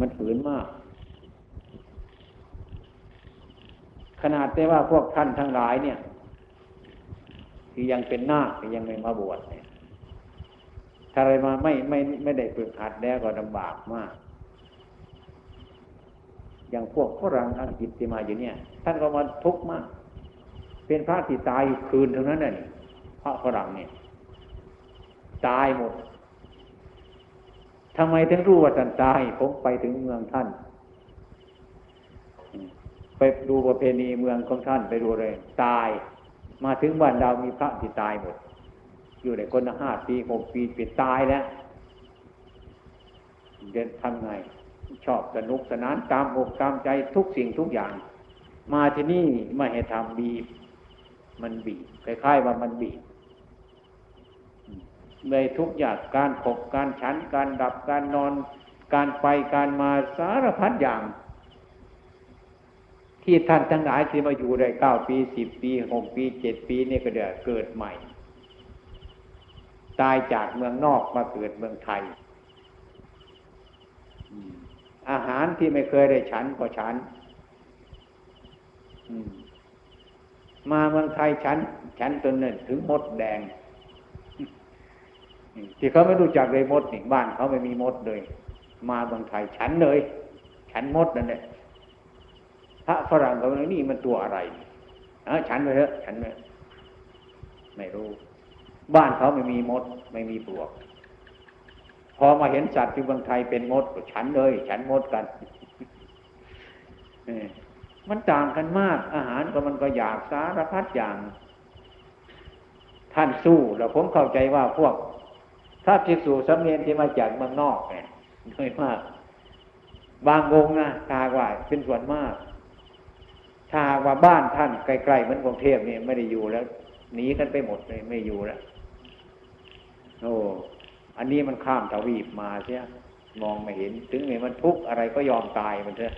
มันฝืนมาก ขนาดได้ว่าพวกท่านทั้งหลายเนี่ย ที่ยังเป็นนาคยังไม่มาบวชเนี่ยถ้าอะไรมาไม่ไม่ไม่ได้ฝึกหัดแล้วก็ลำบากมาก อย่างพวกฝรั่งอังกฤษที่มาอยู่เนี่ย ท่านก็มาทุกข์มาก เป็นพระที่ตายคืนเท่านั้นน่ะพระฝรั่งเนี่ย ตายหมด ทำไมถึงรู้ว่าท่านตาย ผมไปถึงเมืองท่าน ไปดูประเพณีเมืองของท่านไปดูเลย ตาย มาถึงบ้านเรามีพระที่ตายหมด อยู่ในคนห้าปีหกปีปิดตายแล้วเดินทำไง ชอบสนุกสนานตามอกตามใจทุกสิ่งทุกอย่าง มาที่นี่ไม่ให้ทำบีบ มันบีบคล้ายๆว่ามันบีบ ในทุกอย่างการขบการฉันการดับการนอน การไปการมาสารพัดอย่าง ที่ท่านทั้งหลายที่มาอยู่ได้เก้าปีสิบปีหกปีเจ็ดปีนี่ก็เดือเกิดใหม่ ตายจากเมืองนอกมาเกิดเมืองไทย อาหารที่ไม่เคยได้ฉันก็ฉันมาเมืองไทยฉัน ฉันตนหนึ่งถึงมดแดง ที่เขาไม่รู้จักเลยมดนี่บ้านเขาไม่มีมดเลย มาเมืองไทยฉันเลย ฉันมดนั่นแหละพระฝรั่งเขาเลยนี่มันตัวอะไรเออฉันไปเถอะฉันไปไม่รู้ บ้านเขาไม่มีมด ไม่มีปลวก พอมาเห็นสัตว์ที่เมืองไทยเป็นมดก็ฉันเลย ฉันมดกันมันต่างกันมาก อาหารก็มันก็อยากสารพัดอย่าง ท่านสู้แล้วผมเข้าใจว่าพวก ถ้าภิกษุสมเนียนที่มาจากเมืองนอกเนี่ยน้อยมาก บางวงนะทากว่าเป็นส่วนมากถ้าว่าบ้านท่านใกล้ๆเหมือนกรุงเทพเนี่ยไม่ได้อยู่แล้วหนีกันไปหมดเลยไม่อยู่แล้วโอ้อันนี้มันข้ามทวีปมาใช่มองไม่เห็น ถึงแม้มันทุกข์อะไรก็ยอมตายมันเถอะ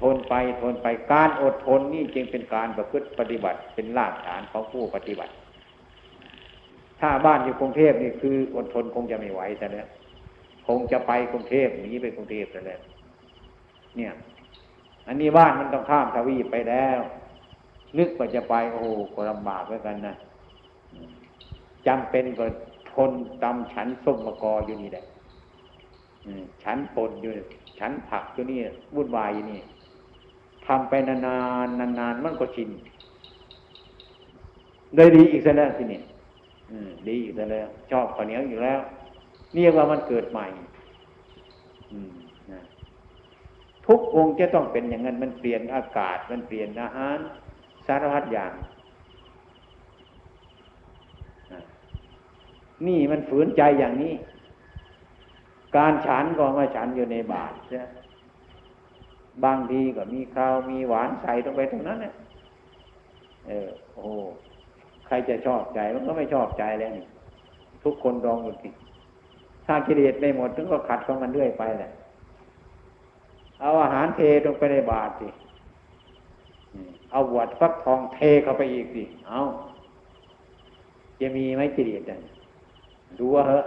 ทนไปทนไปการอดทนนี่จึงเป็นการประพฤติปฏิบัติเป็นรากฐานของผู้ปฏิบัติ ถ้าบ้านอยู่กรุงเทพนี่คืออดทนคงจะไม่ไหวแต่เนี่ยคงจะไปกรุงเทพหนีไปกรุงเทพแต่แล้วเนี่ย อันนี้บ้านมันต้องข้ามทวีปไปแล้วนึกว่าจะไปโอ้โหก็ลำบากเหมือนกันนะจำเป็นก็ทนตำฉันส้มมะกออยู่นี่แหละฉันปนอยู่ฉันผักอยู่นี่วุ่นวายอยู่นี่ทำไปนานๆนานๆมันก็ชินได้ดีอีกแล้วทีนี้ ดีอยู่แล้ว ชอบข้าวเหนียวอยู่แล้วเรียกว่ามันเกิดใหม่ทุกองค์จะต้องเป็นอย่างนั้นมันเปลี่ยนอากาศ มันเปลี่ยนอาหาร สารพัดอย่าง นี่มันฝืนใจอย่างนี้ การฉันก็มาฉันอยู่ในบาทใช่บางทีก็มีข้าวมีหวานใส่ลงไปตรงนั้นเนี่ยเออโอ้ ใครจะชอบใจมันก็ไม่ชอบใจแล้วนี่ทุกคนรองหมดสิถ้ากิเลสไม่หมดถึงก็ขัดของมันเรื่อยไปแหละเอาอาหารเทลงไปในบาตรสิเอาหวดฟักทองเทเข้าไปอีกสิเอาจะมีไหมกิเลสเนี่ยดูว่าเหอะ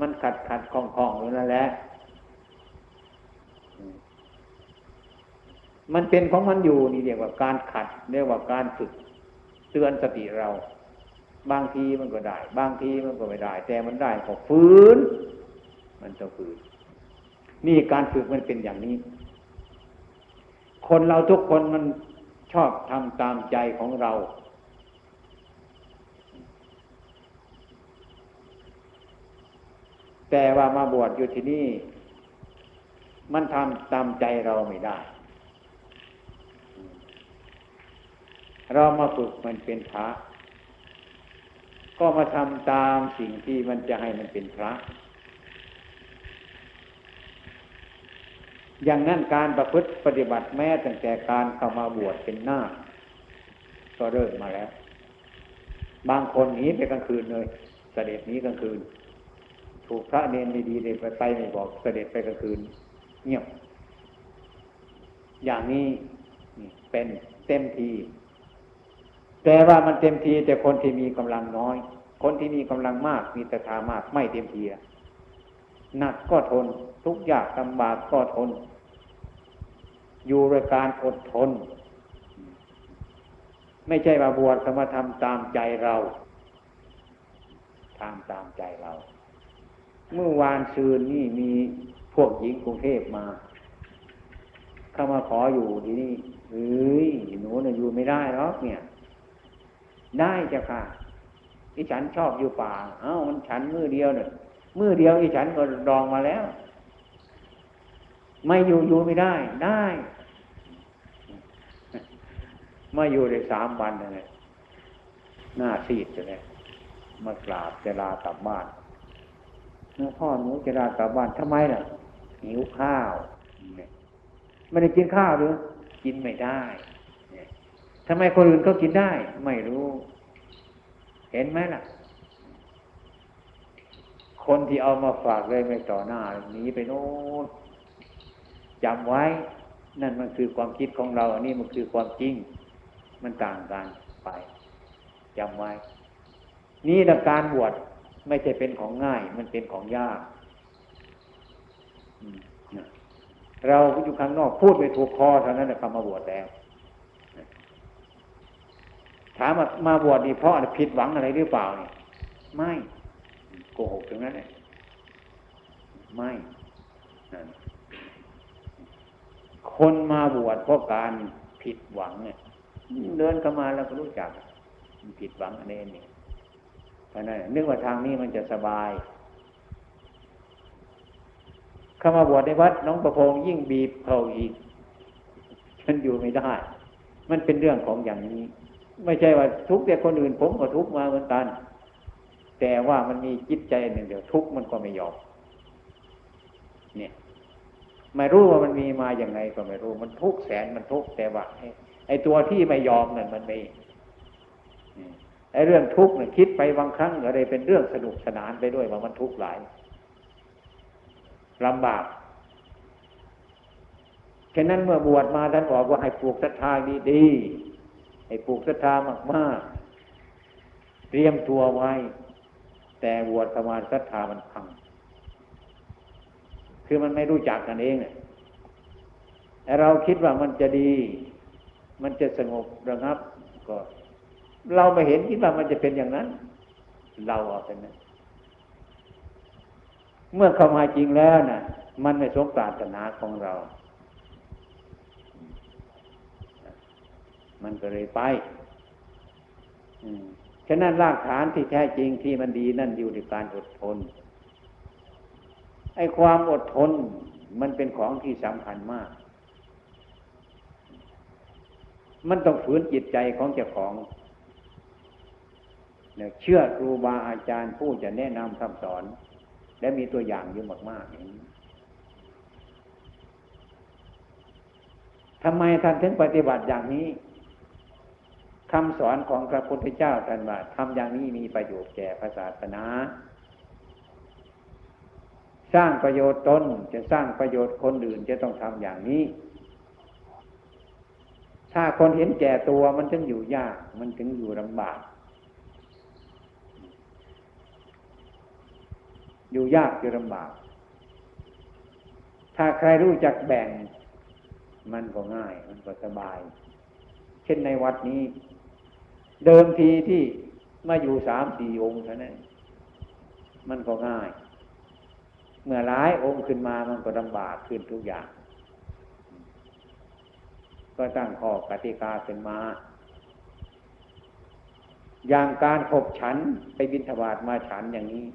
มันขัดขัดคล่องคล่องอยู่นั่นแหละมันเป็นของมันอยู่นี่เรียกว่าการขัดเรียกว่าการฝึก เตือนสติเรา บางทีมันก็ได้ บางทีมันก็ไม่ได้ แต่มันได้ก็ฝืน มันจะฝืน นี่การฝึกมันเป็นอย่างนี้ คนเราทุกคนมันชอบทำตามใจของเรา แต่ว่ามาบวชอยู่ที่นี่ มันทำตามใจเราไม่ได้ เรามาฝึกมันเป็นพระ ก็มาทำตามสิ่งที่มันจะให้มันเป็นพระ อย่างนั้นการประพฤติปฏิบัติแม้ตั้งแต่การเข้ามาบวชเป็นหน้า ก็เริ่มมาแล้ว บางคนหนีไปกลางคืนเลยเสด็จหนีกลางคืน ถูกพระเนนดีๆเลยไปไปไม่บอกเสด็จไปกลางคืน เงียบอย่างนี้เป็นเต็มที แต่ว่ามันเต็มทีแต่คนที่มีกำลังน้อย คนที่มีกำลังมากมีตถามากไม่เต็มทีหนักก็ทน ทุกยากลำบากก็ทน อยู่โดยการอดทน ไม่ใช่มาบวชสมาทำตามใจเราทำตามใจเรา เมื่อวานซืนนี่มีพวกหญิงกรุงเทพมาเข้ามาขออยู่ที่นี่เฮ้ยหนูเนี่ยอยู่ไม่ได้หรอกเนี่ย ได้จ้ะค่ะอีฉันชอบอยู่ป่า เอ้ามันฉันมือเดียวเนี่ยมือเดียวอีฉันก็รองมาแล้ว ไม่อยู่อยู่ไม่ได้ได้มาอยู่ได้สามวันเลยหน้าซีดเลยมากราบเจลากลับบ้านพ่อหนูเจลากลับบ้านทำไมล่ะหิวข้าว ไม่ได้กินข้าวหรือกินไม่ได้ ทำไมคนอื่นเขากินได้ ไม่รู้ เห็นไหมล่ะ คนที่เอามาฝากเลยไม่ต่อหน้าหนีไปโน้นจำไว้ นั่นมันคือความคิดของเรา อันนี้มันคือความจริง มันต่างกันไปจำไว้ นี่ละการบวชไม่ใช่เป็นของง่าย มันเป็นของยาก เราอยู่ข้างนอกพูดไปถูกคอเท่านั้นแหละคำมาบวชแล้ว ถามมามาบวชนี่เพราะผิดหวังอะไรหรือเปล่าเนี่ยไม่โกหกตรงนั้นเลยไม่คนมาบวชเพราะการผิดหวังเนี่ยเดินเข้ามาแล้วก็รู้จักผิดหวังอะไรนี่เพราะนั้นนึกว่าทางนี้มันจะสบายเข้ามาบวชในวัดน้องประพงยิ่งบีบเขาอีกฉันอยู่ไม่ได้ มันเป็นเรื่องของอย่างนี้ ไม่ใช่ว่าทุกแต่คนอื่น ผมก็ทุกมาเหมือนกัน แต่ว่ามันมีจิตใจหนึ่งเดียว ทุกมันก็ไม่ยอมเนี่ยไม่รู้ว่ามันมีมาอย่างไงก็ไม่รู้ มันทุกแสนมันทุกแต่ว่าไอ้ตัวที่ไม่ยอมนั่นมันไม่ไอ้เรื่องทุกข์เนี่ยคิดไปบางครั้งก็เลยเป็นเรื่องสนุกสนานไปด้วยว่ามันทุกข์หลายลำบากฉะนั้นเมื่อบวชมาท่านบอกว่าให้ปลูกศรัทธาดีๆ ให้ปลูกศรัทธามากๆ เตรียมตัวไว้ แต่บวชประมาศรัทธามันพัง คือมันไม่รู้จักกันเองเนี่ยแต่เราคิดว่ามันจะดี มันจะสงบระงับก็ เราไม่เห็นคิดว่ามันจะเป็นอย่างนั้น เราเอาเป็นนั้นเมื่อเข้ามาจริงแล้วนะ่ะ มันไม่สมปรารถนาของเรา มันก็เลยไปฉะนั้นรากฐานที่แท้จริงที่มันดีนั่นอยู่ในการอดทน ไอ้ความอดทนมันเป็นของที่สำคัญมาก มันต้องฝืนจิตใจของเจ้าของเชื่อครูบาอาจารย์ผู้จะแนะนำคำสอน และมีตัวอย่างเยอะมากๆอย่างนี้ทำไมท่านถึงปฏิบัติอย่างนี้ คำสอนของพระพุทธเจ้าท่านว่าทำอย่างนี้มีประโยชน์แก่พระศาสนา สร้างประโยชน์ตนจะสร้างประโยชน์คนอื่นจะต้องทำอย่างนี้ ถ้าคนเห็นแก่ตัวมันถึงอยู่ยาก มันถึงอยู่ลำบาก อยู่ยากอยู่ลำบาก ถ้าใครรู้จักแบ่ง มันก็ง่าย มันก็สบาย เช่นในวัดนี้ เดิมทีที่มาอยู่สามสี่องค์เท่านั้นมันก็ง่าย เมื่อหลายองค์ขึ้นมามันก็ลำบากขึ้นทุกอย่าง ก็ตั้งข้อกติกาขึ้นมา อย่างการขบฉันไปบินทบาทมาฉันอย่างนี้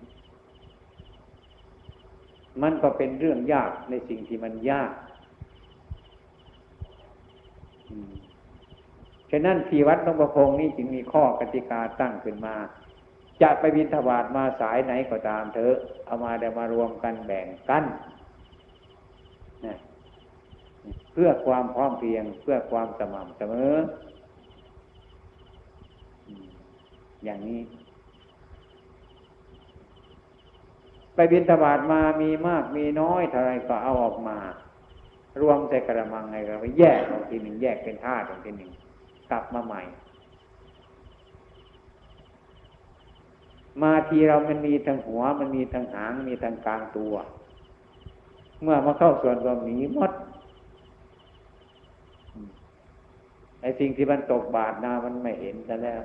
มันก็เป็นเรื่องยากในสิ่งที่มันยากฉะนั้นที่วัดหลวงประพงนี้จึงมีข้อกติกาตั้งขึ้นมา จะไปบินทบาทมาสายไหนก็ตามเถอะเอามาเดี๋ยวมารวมกันแบ่งกันนะเพื่อความพร้อมเพียงเพื่อความสม่ำเสมอ อย่างนี้ ไปบินทบาทมามีมากมีน้อยเท่าไรก็เอาออกมา รวมใส่กระมังไงก็ไปแยกออกทีหนึ่งแยกเป็นธาตุออกทีหนึ่ง กลับมาใหม่ มาทีเรามันมีทั้งหัว มันมีทั้งหาง มีทั้งกลางตัว เมื่อมาเข้าส่วนก็หมีหมดไอ้สิ่งที่มันตกบาดนามันไม่เห็นแต่แล้ว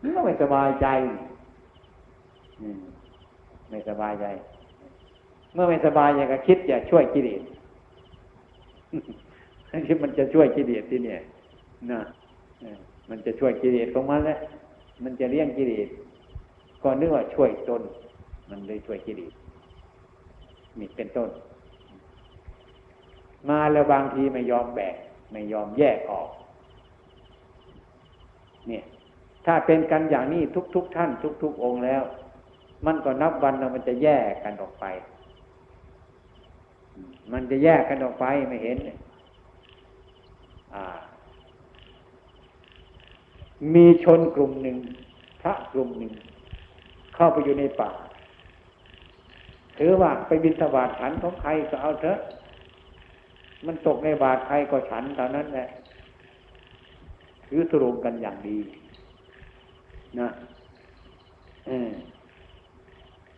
มันก็ไม่สบายใจไม่สบายใจ เมื่อไม่สบายใจก็คิด อยาช่วยกิเลสที่มันจะช่วยกิเลสที่เนี่ย นะมันจะช่วยกิเลสของมันแหละมันจะเลี้ยงกิเลสก็นึกว่าช่วยตนมันเลยช่วยกิเลสมีเป็นต้น มาแล้วบางทีไม่ยอมแบกไม่ยอมแยกออก เนี่ย ถ้าเป็นกันอย่างนี้ทุก ๆทท่าน ทุก ๆ องค์แล้ว มันก็นับวันแล้วมันจะแยกกันออกไป มันจะแยกกันออกไปไม่เห็นอ่า มีชนกลุ่มหนึ่ง พระกลุ่มหนึ่ง เข้าไปอยู่ในป่า ถือว่าไปบินสบาทฉันของใครก็เอาเถอะ มันตกในบาทใครก็ฉันเท่านั้นแหละถือตรงกันอย่างดี นะอ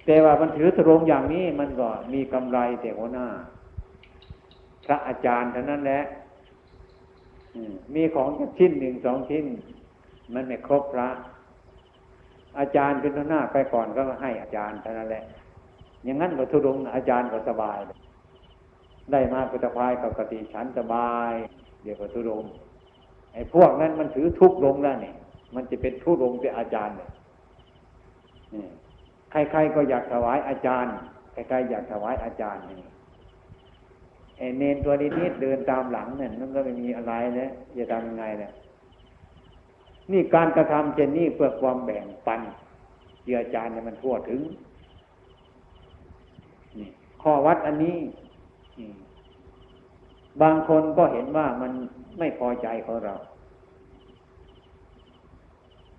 แต่ว่ามันถือตรงอย่างนี้มันก็มีกำไรแต่หัวหน้า พระอาจารย์เท่านั้นแหละมีของชิ้นหนึ่งสองชิ้น มันไม่ครบพระ อาจารย์เป็นหน้าไปก่อนก็ให้อาจารย์เท่านั้นแหละ อย่างนั้นก็ทุรงอาจารย์ก็สบาย ได้มากุตภายกับกติฉันสบาย เดี๋ยวก็ทุรงไอ้พวกนั้นมันถือทุกลงแล้วนี่มันจะเป็นทุรงเป็นอาจารย์เนี่ยใครๆก็อยากถวายอาจารย์ใครๆอยากถวายอาจารย์นี่ไอ้เนนตัวนี้นิดเดินตามหลังเนี่ยมันก็ไม่มีอะไรเลยจะทำยังไงเนี่ย นี่การกระทำเช่นนี้เพื่อความแบ่งปันเจือจานเนี่ยมันทั่วถึงนี่ข้อวัดอันนี้บางคนก็เห็นว่ามันไม่พอใจของเรา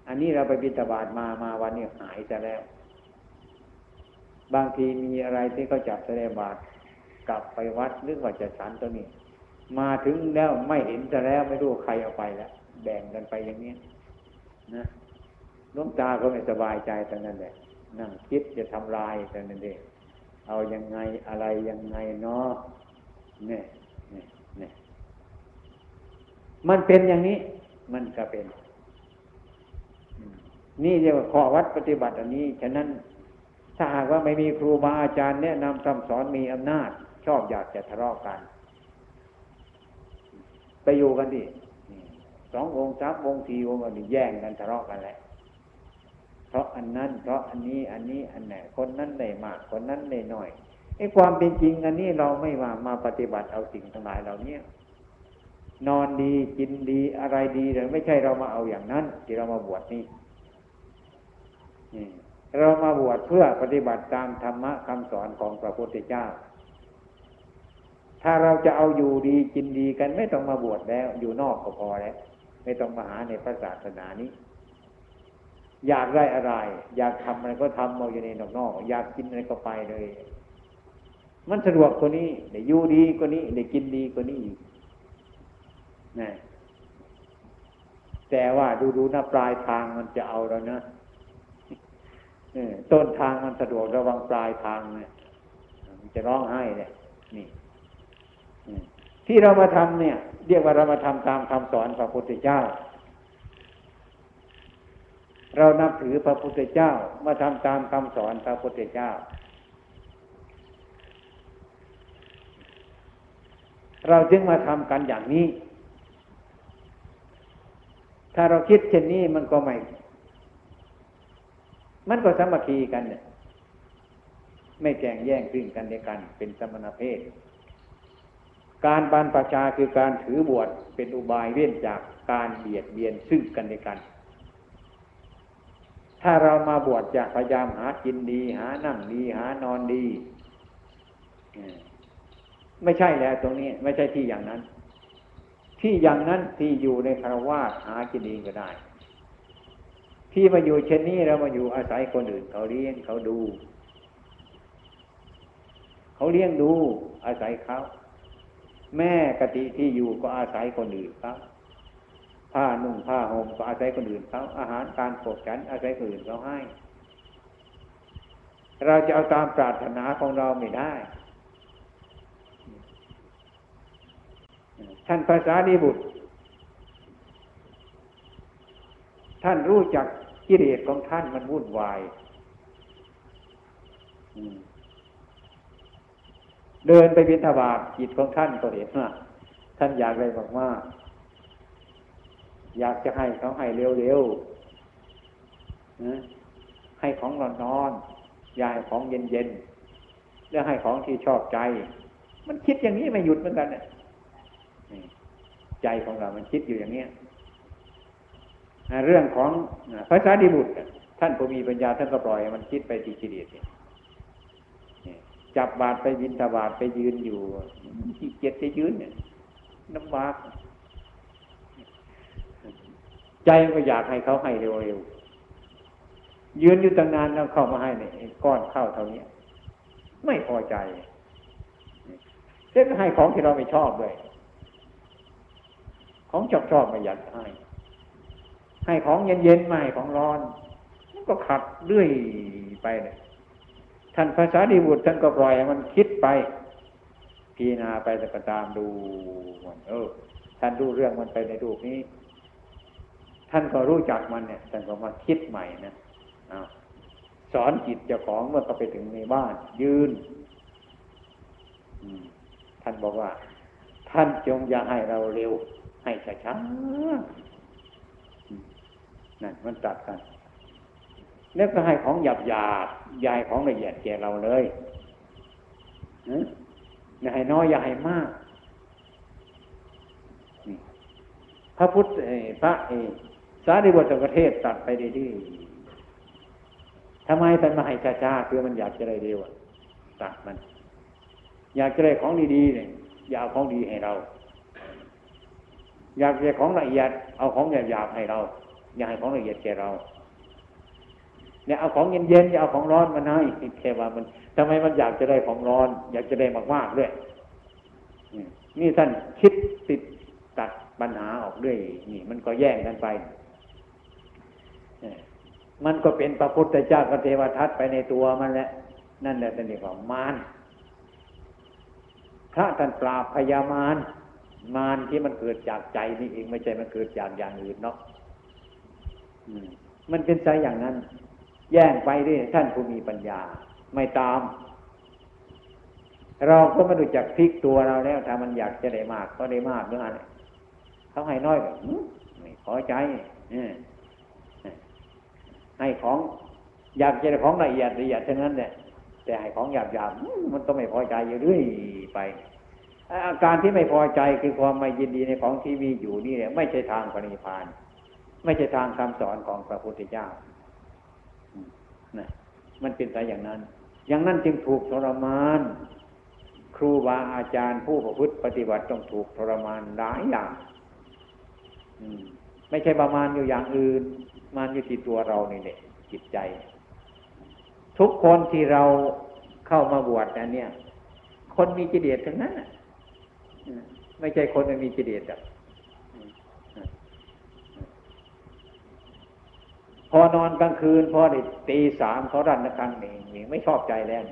อันนี้เราไปบิณฑบาตมามาวันนี้หายจะแล้ว บางทีมีอะไรที่เขาจับแสดงบาตรกลับไปวัดหรือว่าจะฉันตัวนี้ มาถึงแล้วไม่เห็นจะแล้วไม่รู้ใครเอาไปแล้วแบ่งกันไปอย่างนี้ นะน้องตาก็ไม่สบายใจตอนนั้นแหละนั่งคิดจะทำลายตอนนั้นเองเอายังไงอะไรยังไงเนาะเนี่ยเนี่ยเนี่ยมันเป็นอย่างนี้ มันก็เป็น นี่เรียกว่าข้อวัดปฏิบัติอันนี้ ฉะนั้นถ้าหากว่าไม่มีครูบาอาจารย์แนะนำคำสอนมีอำนาจ ชอบอยากจะทะเลาะกัน ไปอยู่กันดิ สององค์สามองค์สี่องค์ก็แย่งกันทะเลาะกันแหละ เพราะอันนั้น เพราะอันนี้อันนี้อันไหนคนนั้นได้มาก คนนั้นได้น้อยไอ้ความเป็นจริงอันนี้เราไม่มามาปฏิบัติเอาสิ่งทั้งหลายเหล่านี้นอนดีกินดีอะไรดีแต่ไม่ใช่เรามาเอาอย่างนั้น ที่เรามาบวชนี่เรามาบวชเพื่อปฏิบัติตามธรรมะคำสอนของพระพุทธเจ้า ถ้าเราจะเอาอยู่ดีกินดีกันไม่ต้องมาบวชแล้ว อยู่นอกก็พอแล้ว ไม่ต้องมาหาในพระศาสนานี้ อยากได้อะไร อยากทำอะไรก็ทำเอาอยู่ในนอกนอกอยากกินอะไรก็ไปเลย มันสะดวกกว่านี้ได้อยู่ดีกว่านี้ได้กินดีกว่านี้อีกนะแต่ว่าดูดูนะปลายทางมันจะเอาแล้วนะต้นทางมันสะดวกระวังปลายทางเนี่ยมันจะร้องไห้เนี่ยนี่ที่เรามาทำเนี่ย เรียกว่าเรามาทำตามคำสอนพระพุทธเจ้า เรานับถือพระพุทธเจ้ามาทำตามคำสอนพระพุทธเจ้า เราจึงมาทำกันอย่างนี้ ถ้าเราคิดเช่นนี้มันก็ไม่ มันก็สามัคคีกันเนี่ยไม่แก่งแย่งซึ่งกันและกันเป็นสมณเพศ การบรรพชาคือการถือบวชเป็นอุบายเว้นจากการเบียดเบียนซึ่งกันและกัน ถ้าเรามาบวชจะพยายามหากินดี หานั่งดีหานอนดีไม่ใช่แล้วตรงนี้ไม่ใช่ที่อย่างนั้น ที่อย่างนั้นที่อยู่ในคารวาสหากินดีก็ได้ ที่มาอยู่เช่นนี้เรามาอยู่อาศัยคนอื่น เขาเลี้ยงเขาดู เขาเลี้ยงดูอาศัยเขา แม่กติที่อยู่ก็อาศัยคนอื่นเขาผ้านุ่งผ้าห่มก็อาศัยคนอื่นเขาอาหารการปกฉันอาศัยคนอื่นเขาให้ เราจะเอาตามปรารถนาของเราไม่ได้ท่านภาษาดีบุตร ท่านรู้จักกิเลสของท่านมันวุ่นวาย เดินไปบิณฑบาตจิตของท่านก็เห็นว่าท่านอยากอะไรบอกว่า อยากจะให้เขาให้เร็วๆให้ของนอนนอนอย่าให้ของเย็นๆแล้วให้ของที่ชอบใจ มันคิดอย่างนี้ไม่หยุดเหมือนกันเนี่ยใจของเรา มันคิดอยู่อย่างนี้เรื่องของพระสารีบุตรท่านผู้มีปัญญาท่านก็ปล่อยมันคิดไปที่กิเลส จับบาดไปบินทบาทไปยืนอยู่ขี้เกียจจะยืนเนี่ยน้ำบากใจก็อยากให้เขาให้เร็วๆยืนอยู่ตั้งนานแล้วเข้ามาให้เนี่ยก้อนเข้าเท่านี้ไม่พอใจเส้นให้ของที่เราไม่ชอบเลย ของชอบชอบไม่อยากให้ ให้ของเย็นๆมาให้ของร้อน มันก็ขัดเรื่อยไปเลย ท่านภาษาดีบุตรท่านก็ปล่อยมันคิดไปพีนาไปแต่ก็ตามดูมันเออท่านดูเรื่องมันไปในรูปนี้ ท่านก็รู้จักมันเนี่ยท่านก็มาคิดใหม่นะสอนจิตเจ้าของเมื่อเขาไปถึงในบ้าน ยืนท่านบอกว่า ท่านจงอย่าให้เราเร็ว ให้ช้าๆนั่นมันตัดกัน แล้วก็ให้ของหยาบหยาบยายของละเอียดแก่เราเลยอย่าให้น้อยอย่าให้มาก พระพุทธพระสารีบุตรประเทศตัดไปดีๆทำไมท่านมาให้ช้าๆคือมันอยากจะได้เร็วตัดมัน อยากจะได้ของดีๆเนี่ยอย่าเอาของดีให้เรา อยากจะของละเอียด เอาของหยาบๆให้เรา อย่าให้ของละเอียดแก่เรา เนี่ยเอาของเย็นๆอย่าเอาของร้อนมาให้แค่ว่ามันทำไมมันอยากจะได้ของร้อน อยากจะได้มากๆด้วยนี่ท่านคิดติดตัดปัญหาออกด้วย นี่ มันก็แย่งกันไปมันก็เป็นพระพุทธเจ้ากับเทวทัตไปในตัวมันแหละนั่นแหละท่านเรียกว่ามารพระท่านปราบพยามารมารที่มันเกิดจากใจนี่เองไม่ใช่มันเกิดจากอย่างอื่นเนาะมันเป็นใจอย่างนั้น แย่งไปด้วยท่านผู้มีปัญญา ไม่ตาม เราก็ไม่รู้จักพลิกตัวเราแล้วถ้ามันอยากจะได้มาก ก็ได้มากเมื่อไงเขาให้น้อยแบบไม่พอใจให้ของอยากจะได้ของละเอียดละเอียดทั้งนั้นเนี่ยแต่ให้ของหยาบหยาบมันก็ไม่พอใจอยู่เรื่อยไปอาการที่ไม่พอใจคือความไม่ยินดีในของที่มีอยู่นี่เนี่ยไม่ใช่ทางปณิพาน ไม่ใช่ทางคำสอนของพระพุทธเจ้า นะมันเป็นไปอย่างนั้น อย่างนั้นจึงถูกทรมาน ครูบาอาจารย์ผู้ประพฤติปฏิบัติต้องถูกทรมานหลายอย่างไม่ใช่ประมาณอยู่อย่างอื่น มันอยู่ที่ตัวเรานี่แหละจิตใจ ทุกคนที่เราเข้ามาบวชนเนี่ย คนมีจิตเดียดทั้งนั้นไม่ใช่คนไม่มีจิตเดียดอะ พอนอนกลางคืนพอได้ตีสามเขารันระฆังนี่นี่ไม่ชอบใจแล้ว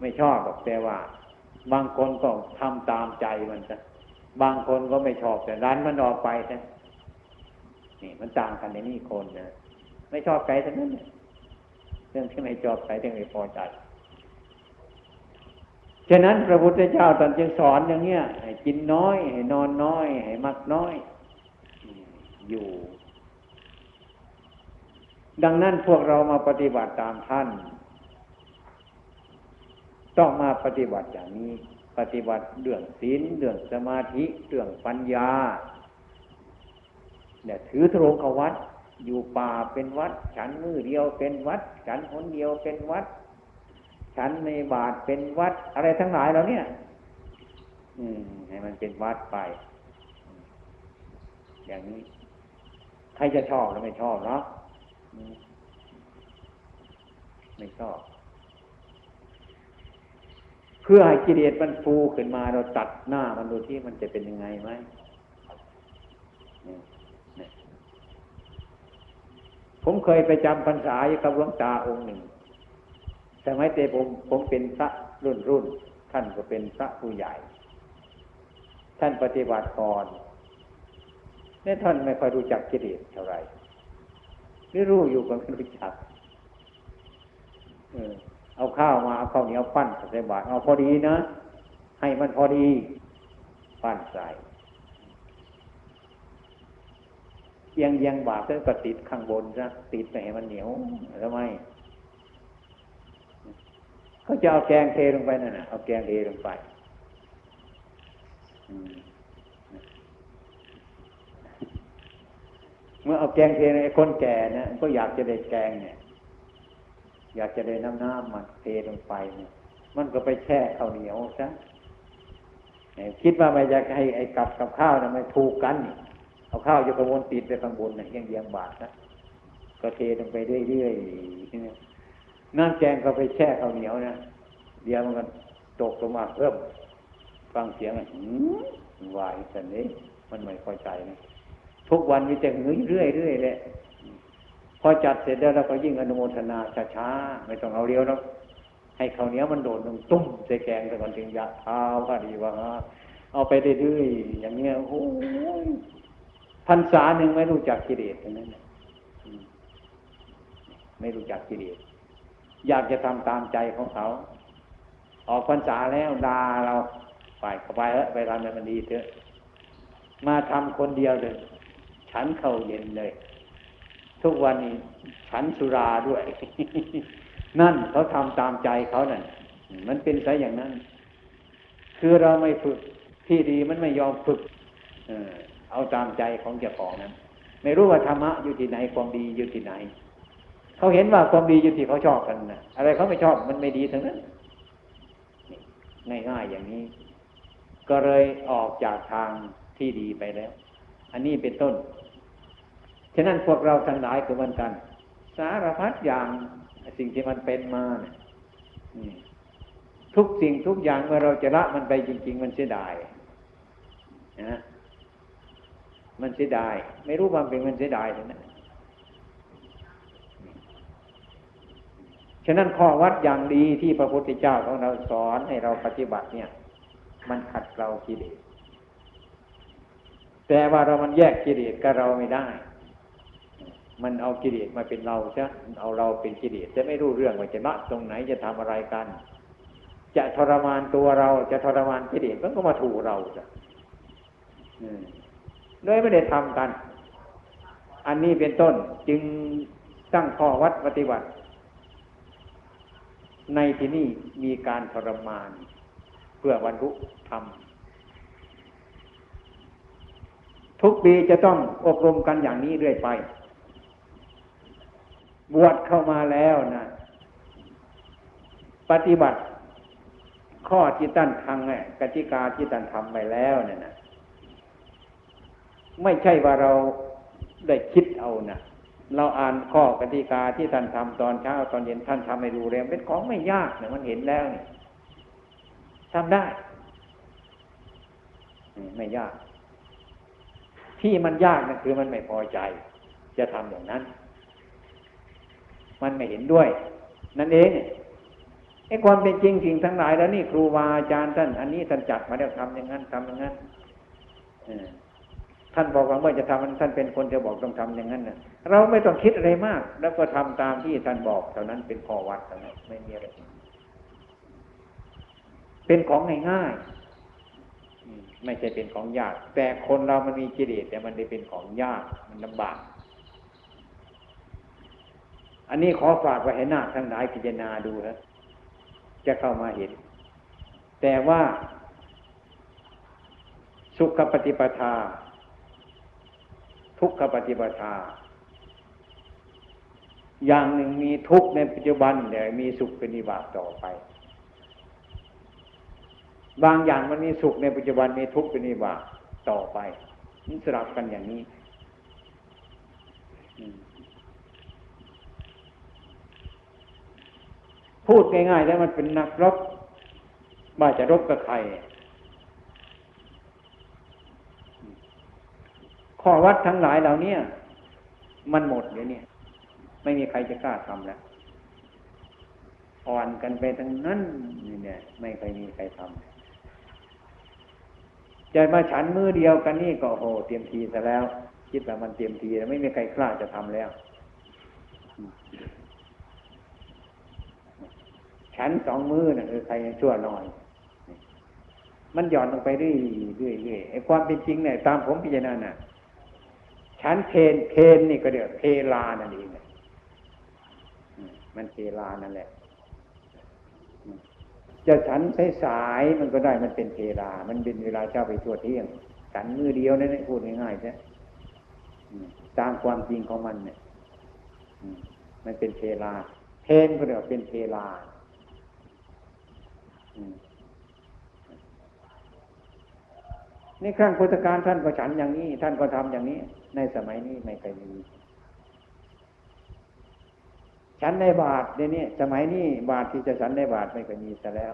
ไม่ชอบแบบแต่ว่า บางคนก็ทำตามใจมันจะบางคนก็ไม่ชอบแต่รันมันออกไปนะนี่มันต่างกันในนี่คนนะไม่ชอบใจทั้งนั้นเรื่องที่ไม่ชอบใจเรื่องไม่พอใจฉะนั้นพระพุทธเจ้าตอนจึงสอนอย่างเงี้ยให้กินน้อย ให้นอนน้อย ให้มักน้อย อยู่ ดังนั้นพวกเรามาปฏิบัติตามท่าน ต้องมาปฏิบัติอย่างนี้ ปฏิบัติเรื่องศีลเรื่องสมาธิเรื่องปัญญาเนี่ยถือทรงเขาวัด อยู่ป่าเป็นวัด ฉันมือเดียวเป็นวัด ฉันคนเดียวเป็นวัด ฉันในบาทเป็นวัด อะไรทั้งหลายเราเนี่ย อืมให้มันเป็นวัดไป อย่างนี้ ใครจะชอบหรือไม่ชอบเนาะ ไม่ชอบ เพื่อให้กิเลสมันฟูขึ้นมาเราตัดหน้ามันดูที่มันจะเป็นยังไงไหมผมเคยไปจำพรรษาอยู่กับหลวงตาองค์หนึ่งแต่ไม่เตผมผมเป็นพระรุ่นรุ่นท่านก็เป็นพระผู้ใหญ่ ท่านปฏิบัติก่อนเนี่ยท่านไม่ค่อยรู้จักกิเลสเท่าไหร่ ไม่รู้อยู่ก็ไม่รู้จักเอาข้าวมาเอาข้าวเหนียวปั้นใส่บาตรเอาพอดีนะ ให้มันพอดี ปั้นใส่เอียงเอียงบาตรแล้วก็ติดข้างบนนะติดไปให้มันเหนียวทำไมก็จะเอาแกงเทลงไปนั่นนะเอาแกงเทลงไป เมื่อเอาแกงเทในคนแก่นะก็อยากจะได้แกงเนี่ย อยากจะได้น้ำน้ำมันเทลงไปเนี่ย มันก็ไปแช่ข้าวเหนียวซะคิดว่าไม่อยากให้ไอ้กับกับข้าวนะมันถูกกันเอาข้าวอยู่กระวนติดไปข้างบนเนี่ยยังเยียงบาทนะก็เทลงไปเรื่อยๆน้ำแกงก็ไปแช่ข้าวเหนียวนะเดี๋ยวมันก็ตกลงมาเพิ่มฟังเสียงอะวายสันนี้มันไม่พอใจนะ ทุกวันมีแต่หือเรื่อยเรื่อยเลยพอจัดเสร็จแล้วเราก็ยิ่งอนุโมทนาช้าๆไม่ต้องเอาเรียวแล้วให้ข้าวเหนียวมันโดดลงตุ้มใส่แกงแต่ก่อนถึงยะเท้าก็ดีว่าเอาไปเรื่อยๆอย่างเงี้ยโอ้ยพรรษาหนึ่งไม่รู้จักกิเลสทั้งนั้นไม่รู้จักกิเลสอยากจะทำตามใจของเขา ออกพรรษาแล้วด่าเราไปเข้าไปเออไปทำให้มันดีเถอะ มาทำคนเดียวเลย ฉันเข้าเย็นเลย ทุกวันนี้ฉันสุราด้วย นั่นเขาทำตามใจเขานั่นมันเป็นไซอย่างนั้น คือเราไม่ฝึกที่ดีมันไม่ยอมฝึกเอาตามใจของเจ้าของนั้น ไม่รู้ว่าธรรมะอยู่ที่ไหนความดีอยู่ที่ไหน เขาเห็นว่าความดีอยู่ที่เขาชอบกันนะอะไรเขาไม่ชอบมันไม่ดีทั้งนั้นง่ายๆอย่างนี้ ก็เลยออกจากทางที่ดีไปแล้ว อันนี้เป็นต้น ฉะนั้นพวกเราทั้งหลายคือมันกัน สารพัดอย่างสิ่งที่มันเป็นมาเนี่ยทุกสิ่งทุกอย่างเมื่อเราจะละมันไปจริง ๆ มันเสียดายนะมันเสียดาย ไม่รู้ความเป็นมันเสียดายเลยนะฉะนั้นข้อวัดอย่างดีที่พระพุทธเจ้าของเราสอนให้เราปฏิบัติเนี่ย มันขัดเกลากิเลสแต่ว่าเรามันแยกกิเลสกับเราไม่ได้ มันเอากิเลสมาเป็นเราใช่เอาเราเป็นกิเลสจะไม่รู้เรื่องว่าจะละตรงไหนจะทำอะไรกัน จะทรมานตัวเราจะทรมานกิเลสมันก็มาถูเราจ้ะโดยไม่ได้ทำกัน อันนี้เป็นต้นจึงตั้งข้อวัดปฏิบัติ ในที่นี้มีการทรมาน เพื่อบรรลุธรรมทุกปีจะต้องอบรมกันอย่างนี้เรื่อยไป บวชเข้ามาแล้วนะปฏิบัติ ข้อที่ตั้นทางกติกาที่ตั้นทำไปแล้วเนี่ยนะไม่ใช่ว่าเราได้คิดเอานะเราอ่านข้อกติกาที่ท่านทำตอนเช้าตอนเย็นท่านทำให้ดูเร็วเป็นของไม่ยากเนี่ยมันเห็นแล้วเนี่ยทำได้ไม่ยาก ที่มันยากนั่นคือมันไม่พอใจ จะทำอย่างนั้น มันไม่เห็นด้วย นั่นเองไอ้ความเป็นจริงสิ่งทั้งหลายแล้วนี่ครูบาอาจารย์ท่าน อันนี้ท่านจัดมาแล้วทำอย่างนั้นทำอย่างนั้นท่านบอกว่าเมื่อจะทำท่านเป็นคนจะบอกต้องทำอย่างนั้นนะเราไม่ต้องคิดอะไรมาก แล้วก็ทำตามที่ท่านบอกเท่านั้นเป็นข้อวัดเท่านั้นไม่มีอะไรเป็นของง่ายๆไม่ใช่เป็นของยาก แต่คนเรามันมีกิเลสแต่มันได้เป็นของยากมันลำบาก อันนี้ขอฝากไว้ให้นาทั้งหลายพิจารณาดูนะจะเข้ามาเห็น แต่ว่า สุขปฏิปทา ทุกขปฏิปทา อย่างหนึ่งมีทุกในปัจจุบันแต่มีสุขเป็นนิบาตต่อไป บางอย่างมันมีสุขในปัจจุบันมีทุกเป็นนิบาตต่อไปนี่สลับกันอย่างนี้ พูดง่ายๆแล้วมันเป็นนักรบว่าจะรบกับใคร ข้อวัดทั้งหลายเหล่านี้มันหมดเดี๋ยวนี้ไม่มีใครจะกล้าทำแล้วอ่อนกันไปทั้งนั้นนี่เนี่ย ไม่เคยมีใครทำจะมาฉันมือเดียวกันนี่ก็โหเตรียมทีซะแล้ว คิดว่ามันเตรียมทีแล้วไม่มีใครกล้าจะทำแล้ว ฉันสองมือนะ่ะคือใครชั่วหน่อย มันหย่อนลงไปเรื่อยเรื่อยเรื่อยไอ้ความเป็นจริงเนี่ยตามผมพิจารณาน่ะฉันเพนเพนนี่ก็เดี๋ยวเพลานั่นเองมันเพลานั่นแหละจะฉันสายๆมันก็ได้มันเป็นเพลา มันเป็นเวลาเจ้าไปทั่วเที่ยงฉันมือเดียวนั่นพูดง่ายๆใช่ตามความจริงของมันเนี่ยมันเป็นเพลา เพนก็เรียกเป็นเพลา นี่ครั้งพุทธการท่านก็ฉันอย่างนี้ ท่านก็ทำอย่างนี้ ในสมัยนี้ไม่เคยมีฉันในบาทเดี๋ยวนี้สมัยนี้บาทที่จะฉันในบาทไม่เคยมีซะแล้ว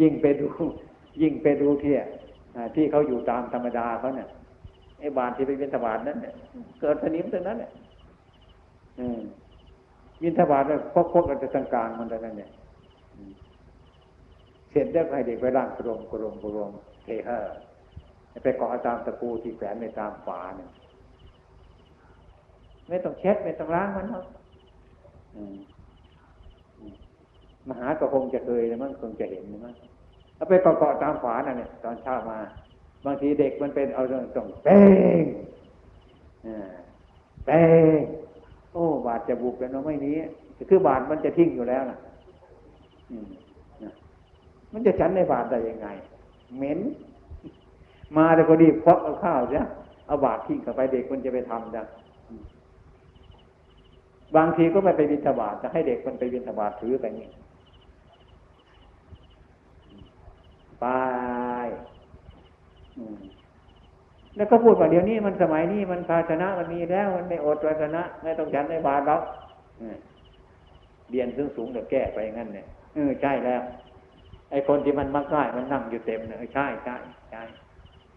ยิ่งไปดู ยิ่งไปดูที่ที่เขาอยู่ตามธรรมดาเขาเนี่ยไอ้บาทที่ไปเป็นธบาทนั้นเนี่ยเกิดสนิมตรงนั้นเนี่ยยินทบาทเนี่ยพกพกกันจะทางกลางมันแต่นั้นเนี่ย เสร็จแล้วให้เด็กไปร่างกรมกรมกรมเทเฮอร์ไปเกาะตามตะปูที่แฝงในตามฝาเนี่ยไม่ต้องเช็ดไม่ต้องล้างมันหรอกมหาก็คงจะเคยแล้วมันคงจะเห็นมั้งเอาไปเกาะตามฝานั่นเนี่ยตอนเช้ามา บางทีเด็กมันเป็นเอาตรงเป้งเป้งโอ้ บาดจะบุบแล้วเนาะไม่นี้คือบาดมันจะทิ้งอยู่แล้วนะ มันจะฉันในบาทได้ยังไง เหม็น มาแต่ก็ดีเพกเอาข้าวเนี่ยเอาบาททิ้งเข้าไปเด็กมันจะไปทำจ้ะบางทีก็ไม่ไปบิณฑบาตจะให้เด็กมันไปบิณฑบาตถือไปนี่ไปแล้วก็พูดว่าเดี๋ยวนี้มันสมัยนี้มันภาชนะมันมีแล้ว มันไม่อดภาชนะไม่ต้องฉันในบาทหรอกเรียนสูงสูงเดี๋ยวแก้ไปงั้นเนี่ยเออใช่แล้ว ไอ้คนที่มันมักง่ายมันนั่งอยู่เต็มเลยใช่ใช่ใช่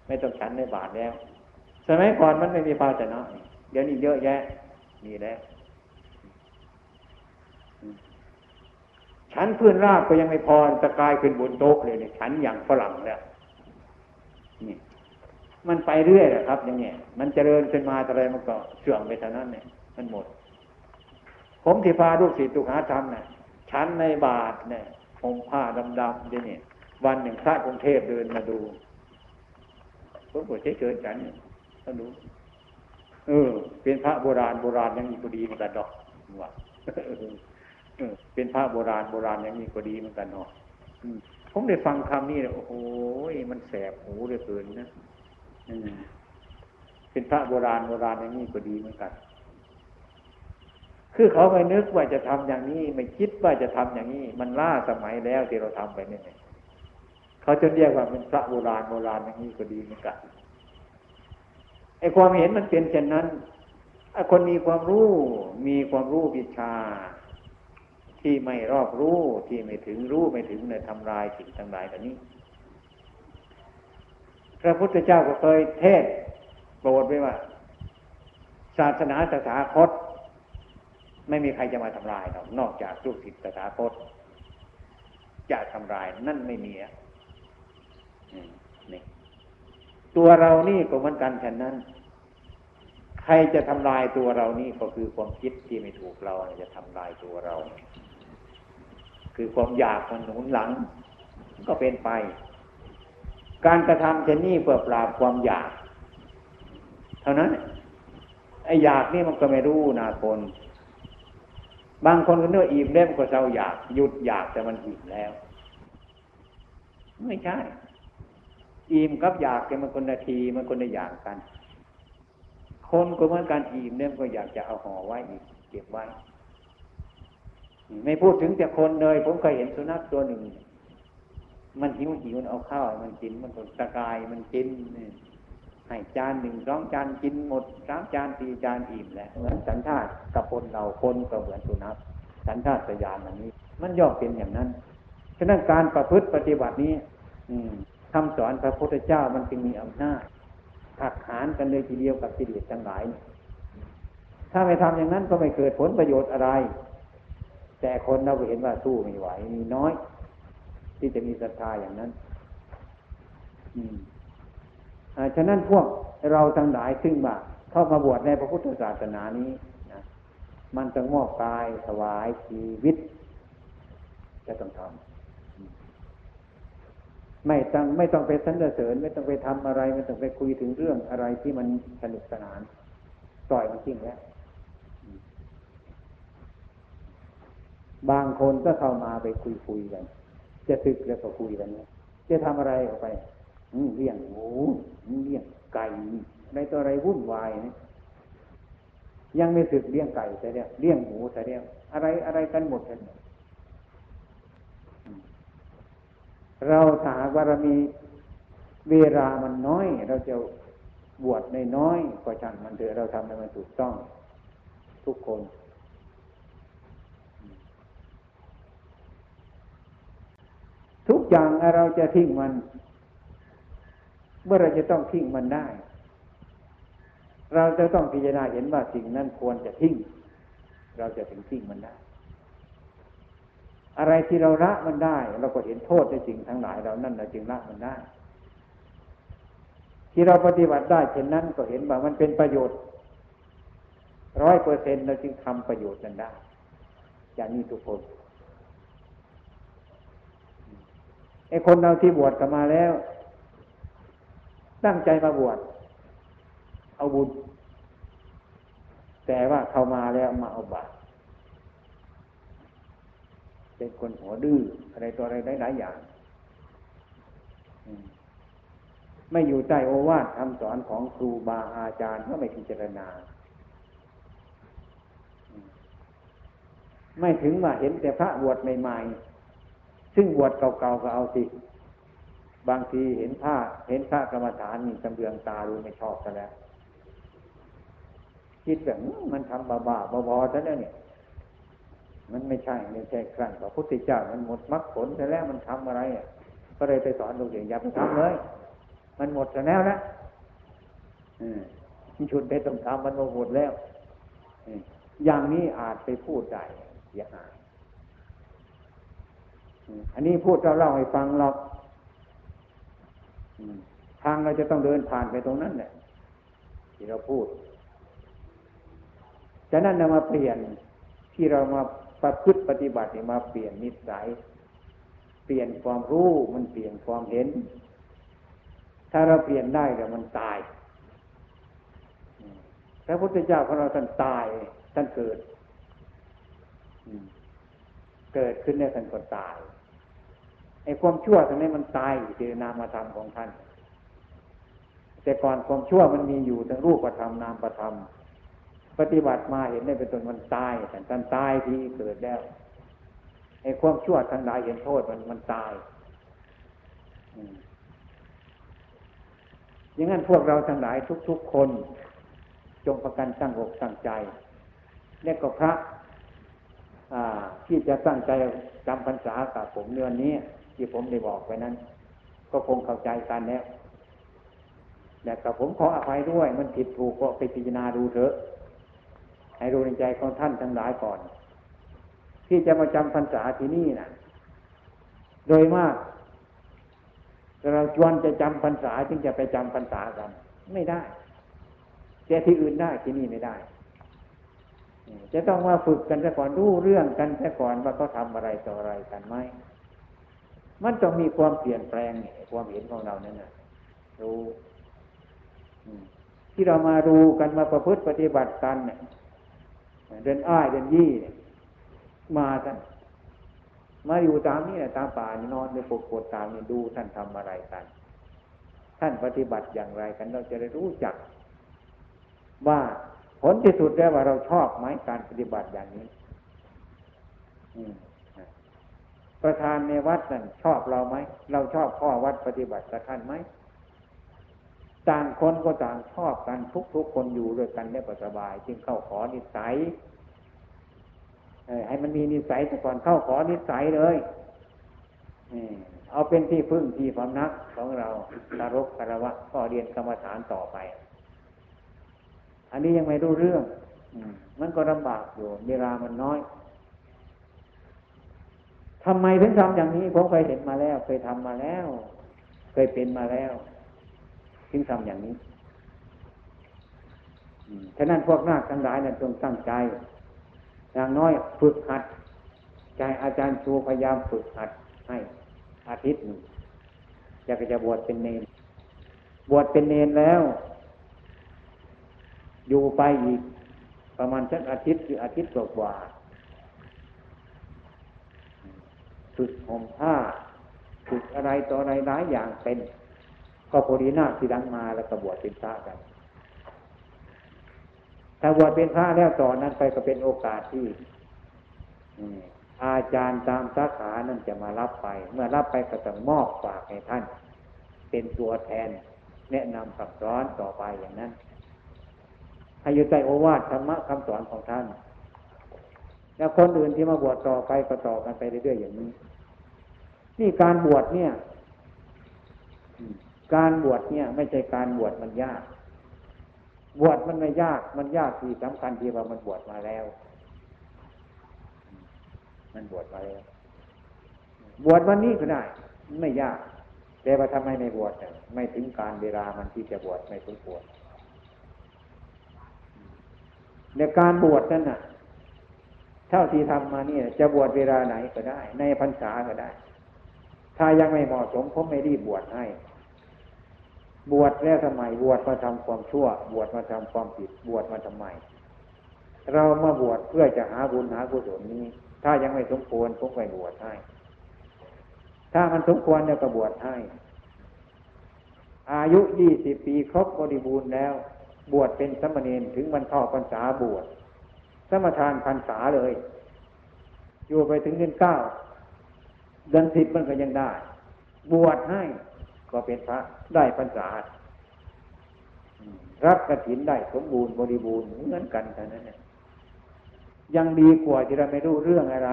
ไม่ต้องฉันในบาทแล้วสมัยก่อนมันไม่มีภาชนะเดี๋ยวนี้เยอะแยะมีแล้วฉันพื้นราบก็ยังไม่พอตะกายขึ้นบนโต๊ะเลยเนี่ยฉันอย่างฝรั่งแล้วนี่มันไปเรื่อยแหละครับ อย่างเงี้ยมันเจริญขึ้นมาอะไรมันก็เสื่อมไปเท่านั้นเนี่ยมันหมด ผมที่พาลูกศิษย์ตุกหาทำเนี่ยฉันในบาทเนี่ย ผมผ้าดำๆเนี่ยวันหนึ่งพระกรุงเทพเดินมาดูผมก็เฉยเชิญฉันเนี่ยเขาดูเออ เป็นพระโบราณโบราณยังมีพอดีเหมือนกันดอกว่าเป็นพระโบราณโบราณย่างนี้ก็ดีเหมือนกันเนาะผมได้ฟังคำนี้เลยโอ้โหมันแสบหูเหลือเกินนะเป็นพระโบราณโบราณอย่างนี้ก็ดีเหมือนกัน คือเขาไม่นึกว่าจะทำอย่างนี้ ไม่คิดว่าจะทำอย่างนี้ มันล่าสมัยแล้วที่เราทำไปนี่เขาจะเรียกว่าเป็นพระโบราณโบราณอย่างนี้ก็ดีเหมือนกันไอ้ความเห็นมันเป็นเช่นนั้นคนมีความรู้มีความรู้วิชา ที่ไม่รอบรู้ที่ไม่ถึงรู้ไม่ถึงในทำลายสิ่งทั้งหลายแบบนี้ พระพุทธเจ้าก็เคยเทศโปรดไว้ว่า ศาสนาสถาคต ไม่มีใครจะมาทำลายเรานอกจากลูกศิษย์สถาคตจะทำลายนั่นไม่มีอะนี่ตัวเรานี่ก็เหมือนกันฉะนั้น ใครจะทำลายตัวเรานี่ก็คือความคิดที่ไม่ถูกเราจะทำลายตัวเรา คือความอยากมันหนุนหลัง ก็เป็นไป การกระทำเช่นนี้เพื่อปราบความอยาก เท่านั้นไอ้อยากนี่มันก็ไม่รู้นาคน บางคนก็เนื้ออิ่มเล่มก็เศร้าอยาก หยุดอยากแต่มันอิ่มแล้ว ไม่ใช่ อิ่มกับอยากเป็นมันคนนาทีมันคนในอย่างกัน คนก็เหมือนกันอิ่มเล่มก็อยากจะเอาห่อไว้อีกเก็บไว้ ไม่พูดถึงแต่คนเลย ผมเคยเห็นสุนัขตัวหนึ่ง มันหิวหิวเอาข้าวมันกินมันก็ตะกายมันกิน ให้จานหนึ่งสองจานกินหมดสามจานสี่จานอิ่มแล้วเหมือนสันชาติกับคนเราคนก็เหมือนสุนัขสันชาติสยานอันนี้ มันย่อมเป็นอย่างนั้นฉะนั้นการประพฤติปฏิบัตินี้ อืมคำสอนพระพุทธเจ้ามันจึงมีอำนาจหักหานกันเลยทีเดียวกับกิเลสทั้งหลาย ถ้าไม่ทำอย่างนั้นก็ไม่เกิดผลประโยชน์อะไร แต่คนเราเห็นว่าสู้ไม่ไหวมีน้อย ที่จะมีศรัทธาอย่างนั้น อืม ฉะนั้นพวกเราทั้งหลายซึ่งว่าเข้ามาบวชในพระพุทธศาสนานี้นะมันต้องมอบกายถวายชีวิตจะต้องทำไม่ต้องไม่ต้องไปสรรเสริญ ไม่ต้องไปทำอะไร ไม่ต้องไปคุยถึงเรื่องอะไรที่มันสนุกสนานปล่อยมันทิ้งแล้วบางคนก็เข้ามาไปคุยคุยกัน จะตึกแล้วก็คุยกันจะทำอะไรออกไป เลี้ยงหมูเลี้ยงไก่ในตัวอะไรวุ่นวายนะยังไม่สึกเลี้ยงไก่แต่เนี่ยเลี้ยงหมูแต่เนี่ยอะไรอะไรกันหมดเลยเราถากว่าเรามีเวลามันน้อย เราจะบวชในน้อยก็ช่างมันเถอะเราทำให้มันถูกต้อง ทุกคน ทุกอย่างเราจะทิ้งมัน เมื่อเราจะต้องทิ้งมันได้ เราจะต้องพิจารณาเห็นว่าสิ่งนั้นควรจะทิ้ง เราจะถึงทิ้งมันได้ อะไรที่เราละมันได้ เราก็เห็นโทษในสิ่งทั้งหลายเรานั่นเราจึงละมันได้ ที่เราปฏิบัติได้เช่นนั้นก็เห็นว่ามันเป็นประโยชน์ร้อยเปอร์เซ็นเราจึงทำประโยชน์นั้นได้อย่างนี้ทุกคนไอ้คนเราที่บวชกันมาแล้ว ตั้งใจมาบวชเอาบุญ แต่ว่าเข้ามาแล้วมาเอาบาตรเป็นคนหัวดื้ออะไรตัวอะไรหลายอย่าง ไม่อยู่ใต้โอวาทคำสอนของครูบาอาจารย์ก็ไม่พิจารณา ไม่ถึงว่าเห็นแต่พระบวชใหม่ๆ ซึ่งบวชเก่าๆก็เอาสิ บางทีเห็นผ้าเห็นพระกรรมฐานมีจำเบืองตาดูไม่ชอบกันแล้วคิดแบบมันทำบ้าๆบอๆซะแล้วเนี่ย มันไม่ใช่ไม่ใช่ครั้งพระพุทธเจ้ามันหมดมรรคผลแล้วมันทำอะไรอะก็เลยไปสอนลูกเด็กอย่าไปทำเลย มันหมดแล้วนะชุดไปต้องทำมันหมดแล้วอย่างนี้อาจไปพูดได้เสียหายอันนี้พูดเราเล่าให้ฟังหรอก ทางเราจะต้องเดินผ่านไปตรงนั้นแหละที่เราพูดฉะนั้นเรามาเปลี่ยนที่เรามาประพฤติปฏิบัติมาเปลี่ยนนิสัย เปลี่ยนความรู้มันเปลี่ยนความเห็น ถ้าเราเปลี่ยนได้เดี๋ยวมันตายพระพุทธเจ้าของเราท่านตายท่านเกิดเกิดขึ้นเนี่ยท่านก็ตาย ไอ้ความชั่วตรงนี้มันตายเจนามธรรมของท่าน แต่ก่อนความชั่วมันมีอยู่ทั้งรูปธรรมนามธรรมปฏิบัติมาเห็นได้เป็นตนมันตายแต่ท่านตายที่เกิดแล้วไอ้ความชั่วทั้งหลายเห็นโทษมันมันตายอย่างนั้นพวกเราทั้งหลายทุก ๆ คน จงประกันตั้งอกตั้งใจและก็พระที่จะตั้งใจจำพรรษากับผมเดือนนี้ ที่ผมได้บอกไว้นั้น ก็คงเข้าใจกันแล้วแต่กับผมขออภัยด้วย มันผิดถูกก็ไปพิจารณาดูเถอะ ให้รู้ในใจของท่านทั้งหลายก่อน ที่จะมาจำพรรษาที่นี่นะโดยมากเราชวนจะจำพรรษาจึงจะไปจำพรรษากันไม่ได้แต่ที่อื่นได้ที่นี่ไม่ได้ จะต้องมาฝึกกันซะก่อนรู้เรื่องกันซะก่อนว่าเขาทาอะไรต่ออะไรกันไหม มันต้องมีความเปลี่ยนแปลงความเห็นของเราเนี่ยนะรู้ที่เรามาดูกันมาประพฤติปฏิบัติกันเนี่ยเดินอ้ายเดินยี่มาท่านมาอยู่ตามนี่นะตามป่านอนในปกปดตามนี่ดูท่านทำอะไรกัน ท่านปฏิบัติอย่างไรกันเราจะได้รู้จัก ว่าผลที่สุดแล้วว่าเราชอบไหมการปฏิบัติอย่างนี้ ประธานในวัดนั่นชอบเราไหมเราชอบข้อวัดปฏิบัติกับท่านไหมต่างคนก็ต่างชอบกันทุกๆคนอยู่ด้วยกันได้สบาย จึงเข้าขอนิสัยให้มันมีนิสัยก่อนเข้าขอนิสัยเลยเอาเป็นที่พึ่งที่พำนักของเราคารพคารวะก็เรียนกรรมฐานต่อไป อันนี้ยังไม่รู้เรื่อง มันก็ลำบากอยู่เวลามันน้อย ทำไมถึงทำอย่างนี้ผมเคยเห็นมาแล้ว เคยทำมาแล้ว เคยเป็นมาแล้วถึงทำอย่างนี้ฉะนั้นพวกนาคทั้งหลายนั้นจงตั้งใจ อย่างน้อยฝึกหัด ใจอาจารย์ชูพยายามฝึกหัดให้อาทิตย์หนึ่งอยากจะบวชเป็นเนรบวชเป็นเนรแล้ว อยู่ไปอีก ประมาณสักอาทิตย์หรืออาทิตย์กว่า ฝึกห่มผ้าฝึกอะไรต่ออะไรหลายอย่างเป็นก็พอดีหน้าที่ดังมาแล้วก็บวชเป็นพระกันถ้าบวชเป็นพระแล้วต่อนนั้นไปก็เป็นโอกาสที่อาจารย์ตามสาขานั่นจะมารับไป เมื่อรับไปก็ต้องมอบฝากให้ท่าน เป็นตัวแทนแนะนำคำสอนต่อไปอย่างนั้นให้อยู่ใจโอวาทธรรมะคำสอนของท่าน แล้วคนอื่นที่มาบวชต่อไปก็ต่อกันไปเรื่อยๆอย่างนี้ นี่การบวชเนี่ย การบวชเนี่ย ไม่ใช่การบวชมันยาก บวชมันไม่ยาก มันยากที่สำคัญที่ว่ามันบวชมาแล้ว มันบวชมาแล้ว บวชวันนี้ก็ได้ ไม่ยาก แต่ว่าทำไมไม่บวชไม่ถึงการเวลามันที่จะบวชไม่ถึงบวชในการบวชนั่นน่ะ เท่าที่ทำมาเนี่ย จะบวชเวลาไหนก็ได้ ในพรรษาก็ได้ ถ้ายังไม่เหมาะสมผมไม่รีบบวชให้ บวชแล้วทำไมบวชมาทำความชั่ว บวชมาทำความผิด บวชมาทำไม เรามาบวชเพื่อจะหาบุญหากุศลนี้ ถ้ายังไม่สมควรผมไปบวชให้ ถ้ามันสมควรเนี่ยก็บวชให้ อายุยี่สิบปีครบบริบูรณ์แล้ว บวชเป็นสมณีนถึงวันเข้าพรรษาบวชสมทานพรรษาเลย อยู่ไปถึงเดือนเก้า เดือนสิบมันก็ยังได้ บวชให้ก็เป็นพระได้พรรษารับกระถินได้สมบูรณ์บริบูรณ์เหมือนกันเท่านั้นเนี่ยยังดีกว่าที่เราไม่รู้เรื่องอะไร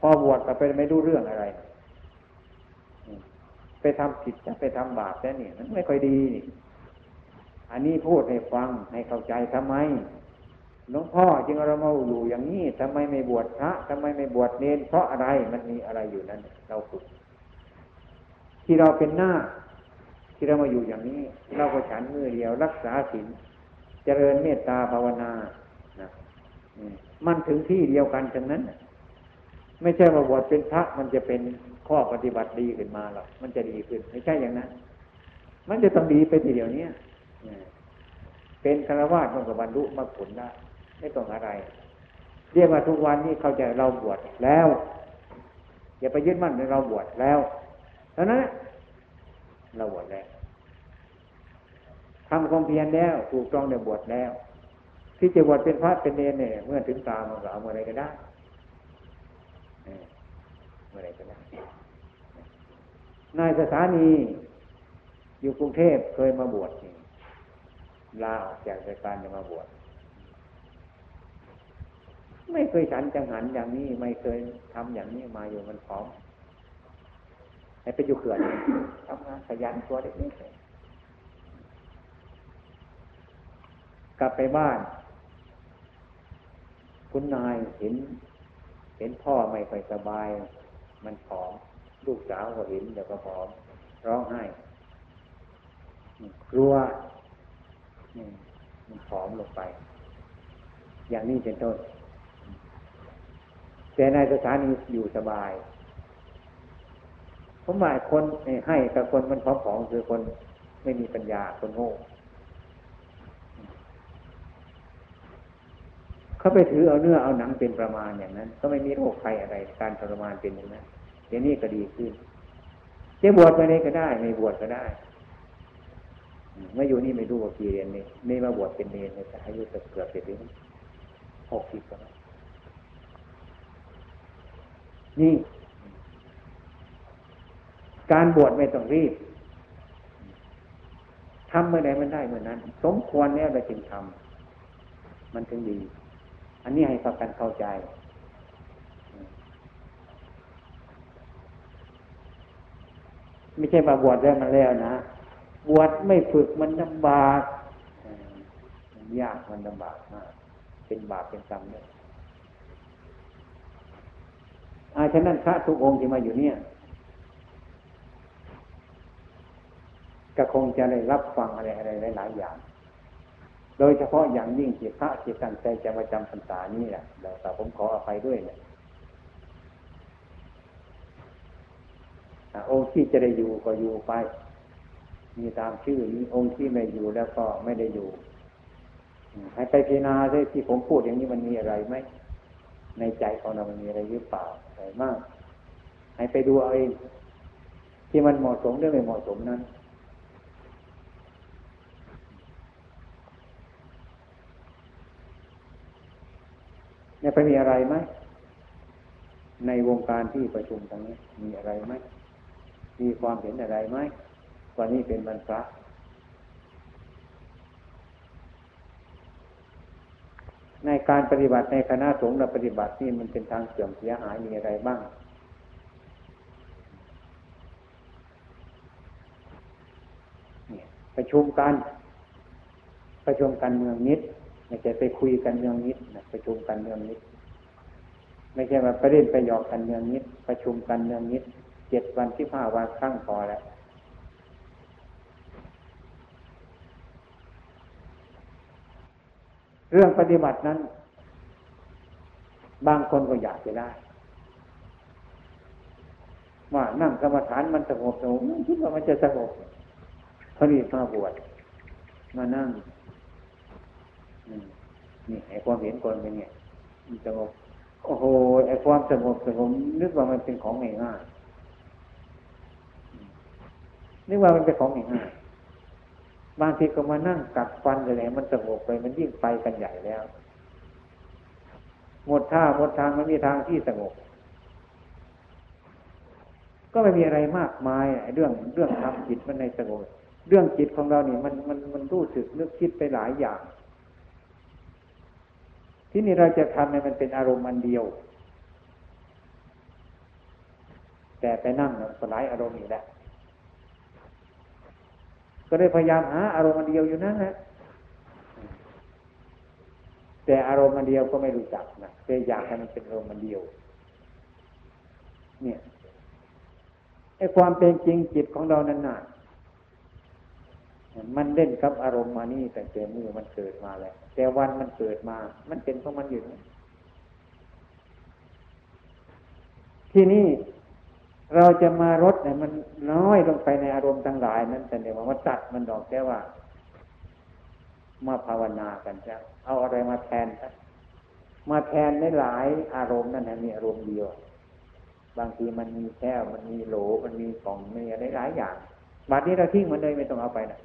พอบวชก็ไปไม่รู้เรื่องอะไร ไปทำผิดจะไปทำบาปแค่นี่มันไม่ค่อยดี อันนี้พูดให้ฟังให้เข้าใจทำไม หลวงพ่อจึงเรามาอยู่อย่างนี้ทำไมไม่บวชพระทำไมไม่บวชเนนเพราะอะไรมันมีอะไรอยู่นั้น เราฝึกที่เราเป็นหน้า ที่เรามาอยู่อย่างนี้ เราก็ฉันมือเดียว รักษาศีลเจริญเมตตาภาวนานะมันถึงที่เดียวกันฉะนั้น ไม่ใช่ว่าบวชเป็นพระมันจะเป็นข้อปฏิบัติดีขึ้นมาหรอกมันจะดีขึ้น ไม่ใช่อย่างนั้น มันจะต้องดีไปทีเดียวนี้เป็นคารวะมันกับบรรลุมรรคผลได้ ไม่ต้องอะไร เรียกว่าทุกวันนี้เขาจะเราบวชแล้ว อย่าไปยึดมั่นในเราบวชแล้วเท่านั้นเราบวชแล้วทำความเพียรแล้วถูกต้องในบวชแล้ว ที่จะบวชเป็นพระเป็นเนรเนี่ยเมื่อถึงตามันก็เอาเมื่อไรก็ได้เมื่อไรก็ได้นายสถานีอยู่กรุงเทพเคยมาบวชลาออกจากราชการจะมาบวช ไม่เคยฉันจังหันอย่างนี้ ไม่เคยทำอย่างนี้มาอยู่มันพร้อมไปอยู่เขื่อนทำงานขยันตัวเล็กๆกลับไปบ้าน คุณนายเห็น เห็นพ่อไม่ค่อยสบาย มันผอม ลูกสาวก็เห็นเดี๋ยวก็ผอม ร้องไห้กลัวมันผอมลงไป อย่างนี้เป็นต้น แต่ในสถานีอยู่สบายผมหมายคนให้กับคนมันพร้อมๆคือคนไม่มีปัญญาคนโง่เขาไปถือเอาเนื้อเอาหนังเป็นประมาณอย่างนั้น ก็ไม่มีโรคภัยอะไร การทรมานเป็นอย่างนั้นเดี๋ยวนี้ก็ดีขึ้นจะบวชไปเลยก็ได้ ไม่บวชก็ได้เมื่ออยู่นี่ไม่รู้ว่ากี่เรียนนี่ไม่มาบวชเป็นเนรเลยอายุเกือบเจ็ดปีหกสิบแล้ว นี่ การบวชไม่ต้องรีบทำเมื่อใดมันได้เมื่อนั้น สมควรแล้วเราจึงทำมันถึงดี อันนี้ให้ฟังกันเข้าใจ ไม่ใช่มาบวชได้มาแล้วนะ บวชไม่ฝึกมันลำบากมันยากมันลำบากมาก เป็นบาปเป็นกรรมเลย อาฉะนั้นพระทุกองค์ที่มาอยู่เนี่ยก็คงจะได้รับฟังอะไรอะไรหลายอย่าง โดยเฉพาะอย่างยิ่งที่พระที่ตั้งใจจะมาจำพรรษานี้แหละแต่ผมขออภัยด้วยเนี่ยองค์ที่จะได้อยู่ก็อยู่ไป มีตามชื่อนี้องค์ที่ไม่อยู่แล้วก็ไม่ได้อยู่ ให้ไปพิจารณาด้วยที่ผมพูดอย่างนี้มันมีอะไรไหมในใจของเรามันมีอะไรหรือเปล่า อะไรมาก ให้ไปดูเอาเอง ที่มันเหมาะสมหรือไม่เหมาะสมนั้น เนี่ยไปมีอะไรไหมในวงการที่ประชุมตรงนี้มีอะไรไหมมีความเห็นอะไรไหมวันนี้เป็นวันพระ ในการปฏิบัติในคณะสงฆ์เราปฏิบัตินี่มันเป็นทางเสื่อมเสียหายมีอะไรบ้างประชุมกัน ประชุมกันเมืองนิดไม่ใช่ไปคุยกันเมืองนิดนะประชุมกันเมืองนิด ไม่ใช่มาไปเล่นไปหยอกกันเมืองนิด ประชุมกันเมืองนิดเจ็ดวันที่ห้าวันครั้งพอแล้ว เรื่องปฏิบัตินั้น บางคนก็อยากจะได้ว่านั่งกรรมฐานมันสงบสงบคิดว่ามันจะสงบพอดีมาบวชมานั่งนี่ไอ้ความเห็นคนเป็นไงสงบโอ้โหไอ้ความสงบสงบนึกว่ามันเป็นของง่ายนึกว่ามันเป็นของง่าย บางทีก็มานั่งกัดฟันอะไรมันสงบไปมันยิ่งไปกันใหญ่แล้ว หมดท่าหมดทางมันมีทางที่สงบ ก็ไม่มีอะไรมากมายเรื่องเรื่องทำจิตมันในสงบเรื่องจิตของเราเนี่ยมันมันมันรู้สึกนึกคิดไปหลายอย่าง ที่นี่เราจะทำให้มันเป็นอารมณ์อันเดียว แต่ไปนั่งสลายอารมณ์อีกแล้ว ก็ได้พยายามหาอารมณ์เดียวอยู่นั่นแหละแต่อารมณ์เดียวก็ไม่รู้จักนะแต่อยากให้มันเป็นอารมณ์เดียว เนี่ยไอ้ความเป็นจริงจิตของเรานั้นน่ะมันเล่นกับอารมณ์มานี่แต่แต่มือมันเกิดมาแล้วแต่วันมันเกิดมา มันเป็นของมันอยู่ที่นี่ เราจะมารดเนี่ยมันน้อยลงไปในอารมณ์ทั้งหลายนั้นแต่เดี๋ยวว่าตัดมันดอกแค่ว่า มาภาวนากันจ้ะเอาอะไรมาแทนครับมาแทนในหลายอารมณ์นั่นแหละมีอารมณ์เดียว บางทีมันมีแก้วมันมีโหลมันมีกล่องมีอะไรหลายอย่างบัดนี้เราทิ้งมันเลยไม่ต้องเอาไปนะ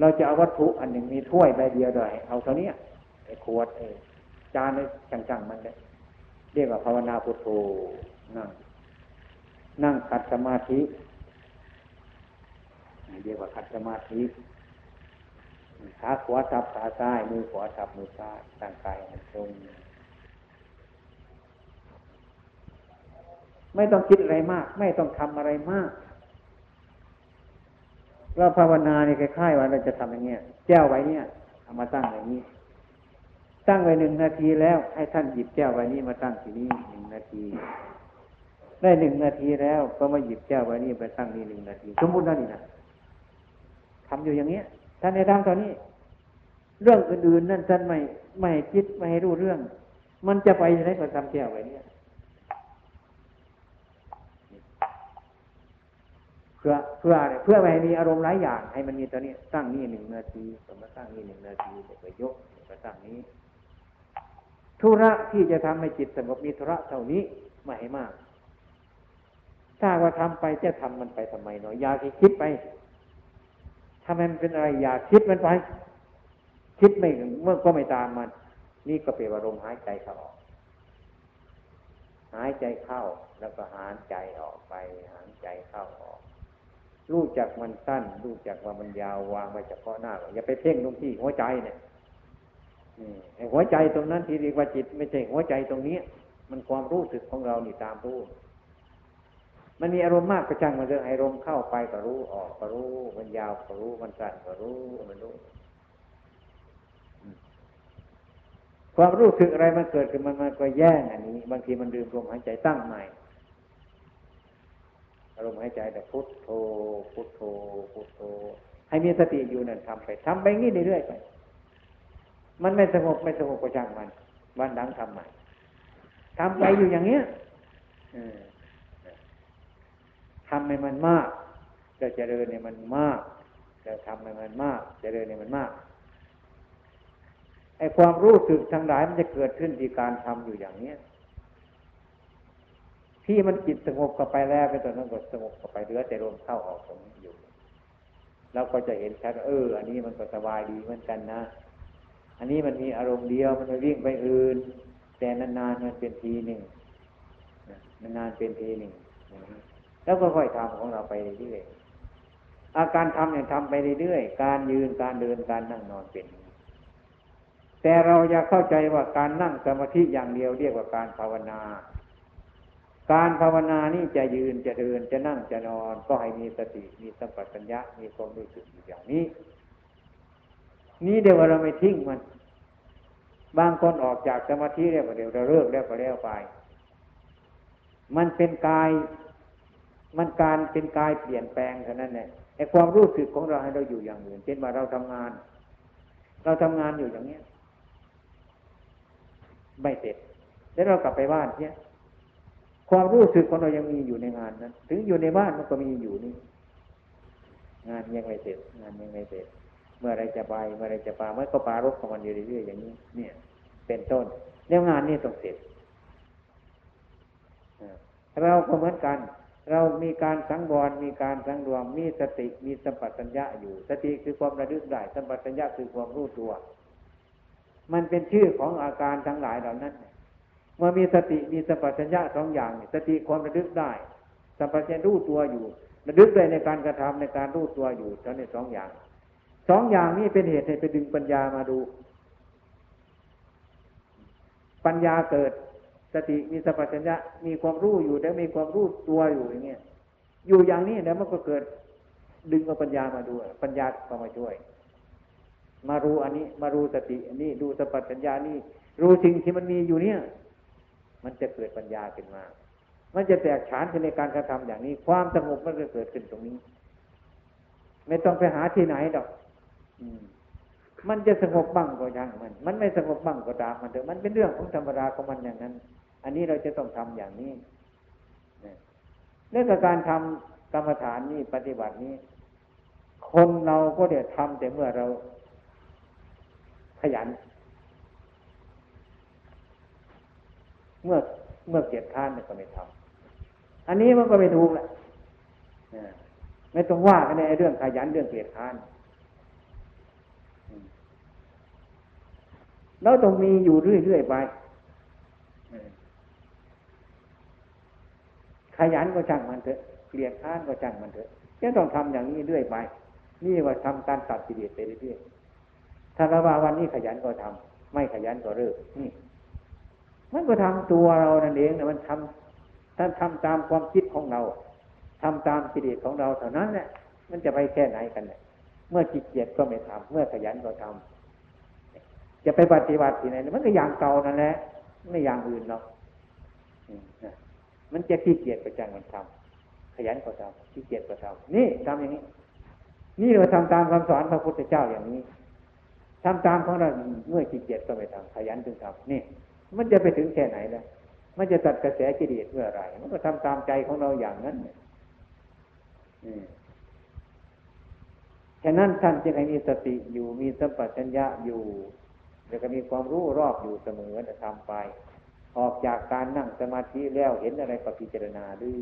เราจะเอาวัตถุอันหนึ่งมีถ้วยใบเดียวด้วยเอาเท่านี้ไอ้ขวดไอ้จานไอ้จังๆมันเลย เรียกว่าภาวนาพุทโธนั่งนั่งขัดสมาธิเรียกว่าขัดสมาธิขาขวาทับขาซ้ายมือขวาทับมือซ้ายตั้งกายมันตรงไม่ต้องคิดอะไรมาก ไม่ต้องทำอะไรมากเราภาวนาเนี่ยคล้ายๆว่าเราจะทำอย่างเงี้ยแก้วไว้เนี่ยเอามาตั้งอย่างนี้ ตั้งไว้หนึ่งนาทีแล้ว ให้ท่านหยิบแก้วใบนี้มาตั้งที่นี่หนึ่งนาที ได้หนึ่งนาทีแล้ว ก็มาหยิบแก้วใบนี้ไปตั้งนี่หนึ่งนาที สมมตินั่นนี่นะทำอยู่อย่างเนี้ยท่านในทางตอนนี้ เรื่องอื่นๆนั่นท่านไม่ไม่คิดไม่ให้รู้เรื่อง มันจะไปไหนก็ทำแก้วไว้เนี่ยเพื่อเพื่ออะไรเพื่อไม่ให้มีอารมณ์หลายอย่าง ให้มันมีตอนนี้ตั้งนี่หนึ่งนาทีสมมติตั้งนี่หนึ่งนาทีเดี๋ยวไปยกไปตั้งนี้ ธุระที่จะทำให้จิตสงบมีธุระเท่านี้ไม่ให้มาก ถ้าว่าทำไปจะทำมันไปทำไมเนาะอยากคิดไปทำไมมันเป็นอะไรอยากคิดมันไป คิดไม่เมื่อก็ไม่ตามมัน นี่ก็เป็นอารมณ์หายใจเข้าออกหายใจเข้าแล้วก็หายใจออกไป หายใจเข้าออก รู้จักมันสั้น รู้จักว่ามันยาววางไว้เฉพาะหน้าอย่าไปเพ่งลงที่หัวใจเนี่ย หัวใจตรงนั้นที่เรียกว่าจิต ไม่ใช่หัวใจตรงนี้ มันความรู้สึกของเรานี่ตามรู้ มันมีอารมณ์มากกระชังมันเรื่องอารมณ์เข้าไปก็รู้ออกก็รู้ มันยาวก็รู้มันสั้นก็รู้มันรู้ ความรู้สึกอะไรมันเกิดขึ้นมันมันก็แย่งอันนี้ บางทีมันลืมลมหายใจตั้งใหม่อารมณ์หายใจแต่พุทโธพุทโธพุทโธให้มีสติอยู่นั่นทำไปทำไปงี้เรื่อยๆไป มันไม่สงบไม่สงบก็ช่างมัน วันหลังทำใหม่ทำไปอยู่อย่างเงี้ยทำให้มันมากจะเจริญเนี่ยมันมากจะทำให้มันมากเจริญเนี่ยมันมากไอ้ความรู้สึกทั้งหลายมันจะเกิดขึ้นที่การทำอยู่อย่างเนี้ยที่มันจิตสงบกับไปแล้วเป็นตอนนั้นก็สงบกับไปเหลือแต่ลมเข้าออกตรงนี้อยู่เราก็จะเห็นชัดเออ อันนี้มันก็สบายดีเหมือนกันนะ อันนี้มันมีอารมณ์เดียวมันไม่วิ่งไปอื่น แต่นานๆมันเป็นทีหนึ่งนานๆเป็นทีหนึ่งแล้วก็ค่อยทำของเราไปเรื่อยๆอาการทำเนี่ยทำไปเรื่อยๆการยืนการเดินการนั่งนอนเป็น แต่เราอยากเข้าใจว่าการนั่งสมาธิอย่างเดียวเรียกว่าการภาวนา การภาวนานี่จะยืนจะเดินจะนั่งจะนอน ก็ให้มีสติมีสัมปชัญญะมีความรู้สึกอย่างนี้ นี่เดี๋ยวเราไม่ทิ้งมัน บางคนออกจากสมาธิแล้วก็เดี๋ยวเราเลิกแล้วก็แล้วไป มันเป็นกาย มันการเป็นกายเปลี่ยนแปลงเท่านั้นแหละไอ้ความรู้สึกของเราให้เราอยู่อย่างอื่นเช่นว่าเราทำงาน เราทำงานอยู่อย่างเนี้ย ไม่เสร็จ แล้วเรากลับไปบ้านเนี่ยความรู้สึกของเรายังมีอยู่ในงานนั้น ถึงอยู่ในบ้านมันก็มีอยู่นี่ งานยังไม่เสร็จ งานยังไม่เสร็จ เมื่อไรจะไปเมื่อไรจะปาเมื่อก็ปารบของมันอยู่เรื่อยๆอย่างนี้ เนี่ย เป็นต้นแล้วงานนี้ต้องเสร็จเราก็เหมือนกัน เรามีการสังวรมีการสังรวม มีสติมีสัมปชัญญะอยู่ สติคือความระลึกได้สัมปชัญญะคือความรู้ตัว มันเป็นชื่อของอาการทั้งหลายเหล่านั้นเมื่อมีสติมีสัมปชัญญะสองอย่างสติความระลึกได้สัมปชัญญะรู้ตัวอยู่ ระลึกได้ในการกระทำในการรู้ตัวอยู่ทั้งในสองอย่าง สองอย่างนี้เป็นเหตุให้ไปดึงปัญญามาดู ปัญญาเกิดสติมีสัมปชัญญะมีความรู้อยู่แล้วมีความรู้ตัวอยู่อย่างเงี้ยอยู่อย่างนี้แล้วมันก็เกิดดึงเอาปัญญามาดูปัญญาก็มาช่วย มารู้อันนี้ มารู้สติอันนี้ดูสปัญญานี่ รู้สิ่งที่มันมีอยู่เนี่ย มันจะเกิดปัญญาขึ้นมา มันจะแตกฉานในการกระทำอย่างนี้ ความสงบมันจะเกิดขึ้นตรงนี้ ไม่ต้องไปหาที่ไหนดอก มันจะสงบบ้างก็ยังมัน มันไม่สงบบ้างก็ตามมันเถอะมันเป็นเรื่องของธรรมดาของมันอย่างนั้น อันนี้เราจะต้องทำอย่างนี้เรื่องการทำกรรมฐานนี้ปฏิบัตินี้ คนเราก็เดี๋ยวทำแต่เมื่อเราขยัน เมื่อเมื่อเกียรข้านก็ไม่ทำอันนี้มันก็ไม่ถูกแหละไม่ต้องว่ากันในเรื่องขยันเรื่องเกียรข้าน เราต้องมีอยู่เรื่อยๆไป ขยันก็ช่างมันเถอะเกลียดข้านก็ช่างมันเถอะจะต้องทำอย่างนี้เรื่อยไป นี่ว่าทำการตัดสิเลสไปเรื่อยๆถ้าเราว่าวันนี้ขยันก็ทำไม่ขยันก็เลิกนี่ มันก็ทำตัวเรานั่นเองนะมันทำท่านทำตามความคิดของเราทำตามกิเลสของเราเท่านั้นแหละมันจะไปแค่ไหนกันเนี่ยเมื่อจิตเกียดก็ไม่ทำเมื่อขยันก็ทำ จะไปปฏิบัติที่ไหนมันก็อย่างเก่านั่นแหละไม่อย่างอื่นหรอกมันจะขี้เกียจประจังมันทำขยันก็ทำขี้เกียจก็ทำนี่ทำอย่างนี้ นี่เราทำตามคำสอนพระพุทธเจ้าอย่างนี้ทำตามของเราเมื่อขี้เกียจก็ไม่ทำขยันจึงทำนี่ มันจะไปถึงแค่ไหนแล้วมันจะตัดกระแสกิเลสเมื่อไรมันก็ทำตามใจของเราอย่างนั้นเนี่ยฉะนั้นท่านจึงให้มีสติอยู่มีสัมปชัญญะอยู่ แล้วก็มีความรู้รอบอยู่เสมอจะทำไป ออกจากการนั่งสมาธิแล้วเห็นอะไรก็พิจารณาด้วย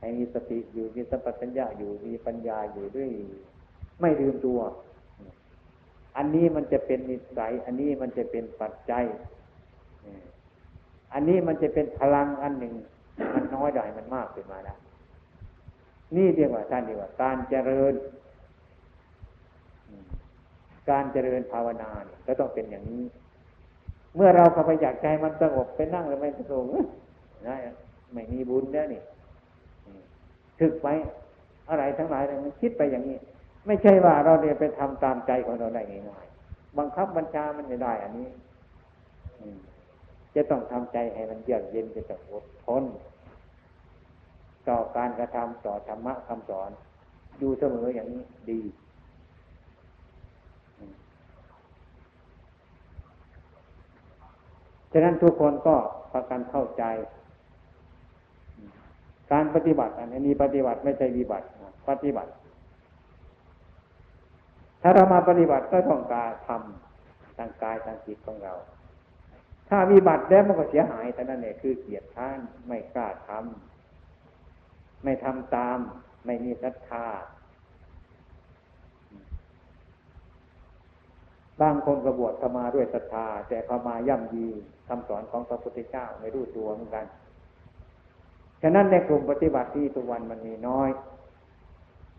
ให้มีสติอยู่มีสัมปชัญญะอยู่มีปัญญาอยู่ด้วย ไม่ลืมตัว อันนี้มันจะเป็นนิสัย อันนี้มันจะเป็นปัจจัยอันนี้มันจะเป็นพลังอันหนึ่ง มันน้อยได้มันมากขึ้นมาแล้วนี่เรียกว่าท่านเรียกว่าการเจริญ การเจริญภาวนาเนี่ยก็ต้องเป็นอย่างนี้ เมื่อเราเข้าไปอยากใจมันสงบไปนั่งแล้วไม่สงบนะไม่มีบุญแล้วนี่ถึกไปอะไรทั้งหลายมันคิดไปอย่างนี้ ไม่ใช่ว่าเราเนี่ยไปทำตามใจของเราได้ง่ายๆบังคับบัญชามันไม่ได้ อันนี้จะต้องทำใจให้มันเยือกเย็นจะต้องอดทนต่อการกระทำต่อธรรมะคำสอน อยู่เสมออย่างนี้ดี ฉะนั้นทุกคนก็ประกันเข้าใจ การปฏิบัติอันนี้ปฏิบัติไม่ใช่วิบัติปฏิบัติ ถ้าเรามาปฏิบัติก็ต้องการทำทางกายทางจิตของเรา ถ้าวิบัติแล้วมันก็เสียหายแต่นั่นเองคือเกียรติท่านไม่กล้าทำไม่ทำตาม ไม่มีศรัทธา บางคนกระบวชเข้ามาด้วยศรัทธา แต่เข้ามาย่ำยีคำสอนของพระพุทธเจ้าไม่รู้ตัวเหมือนกัน ฉะนั้นในกลุ่มปฏิบัติที่ทุกวันมันมีน้อย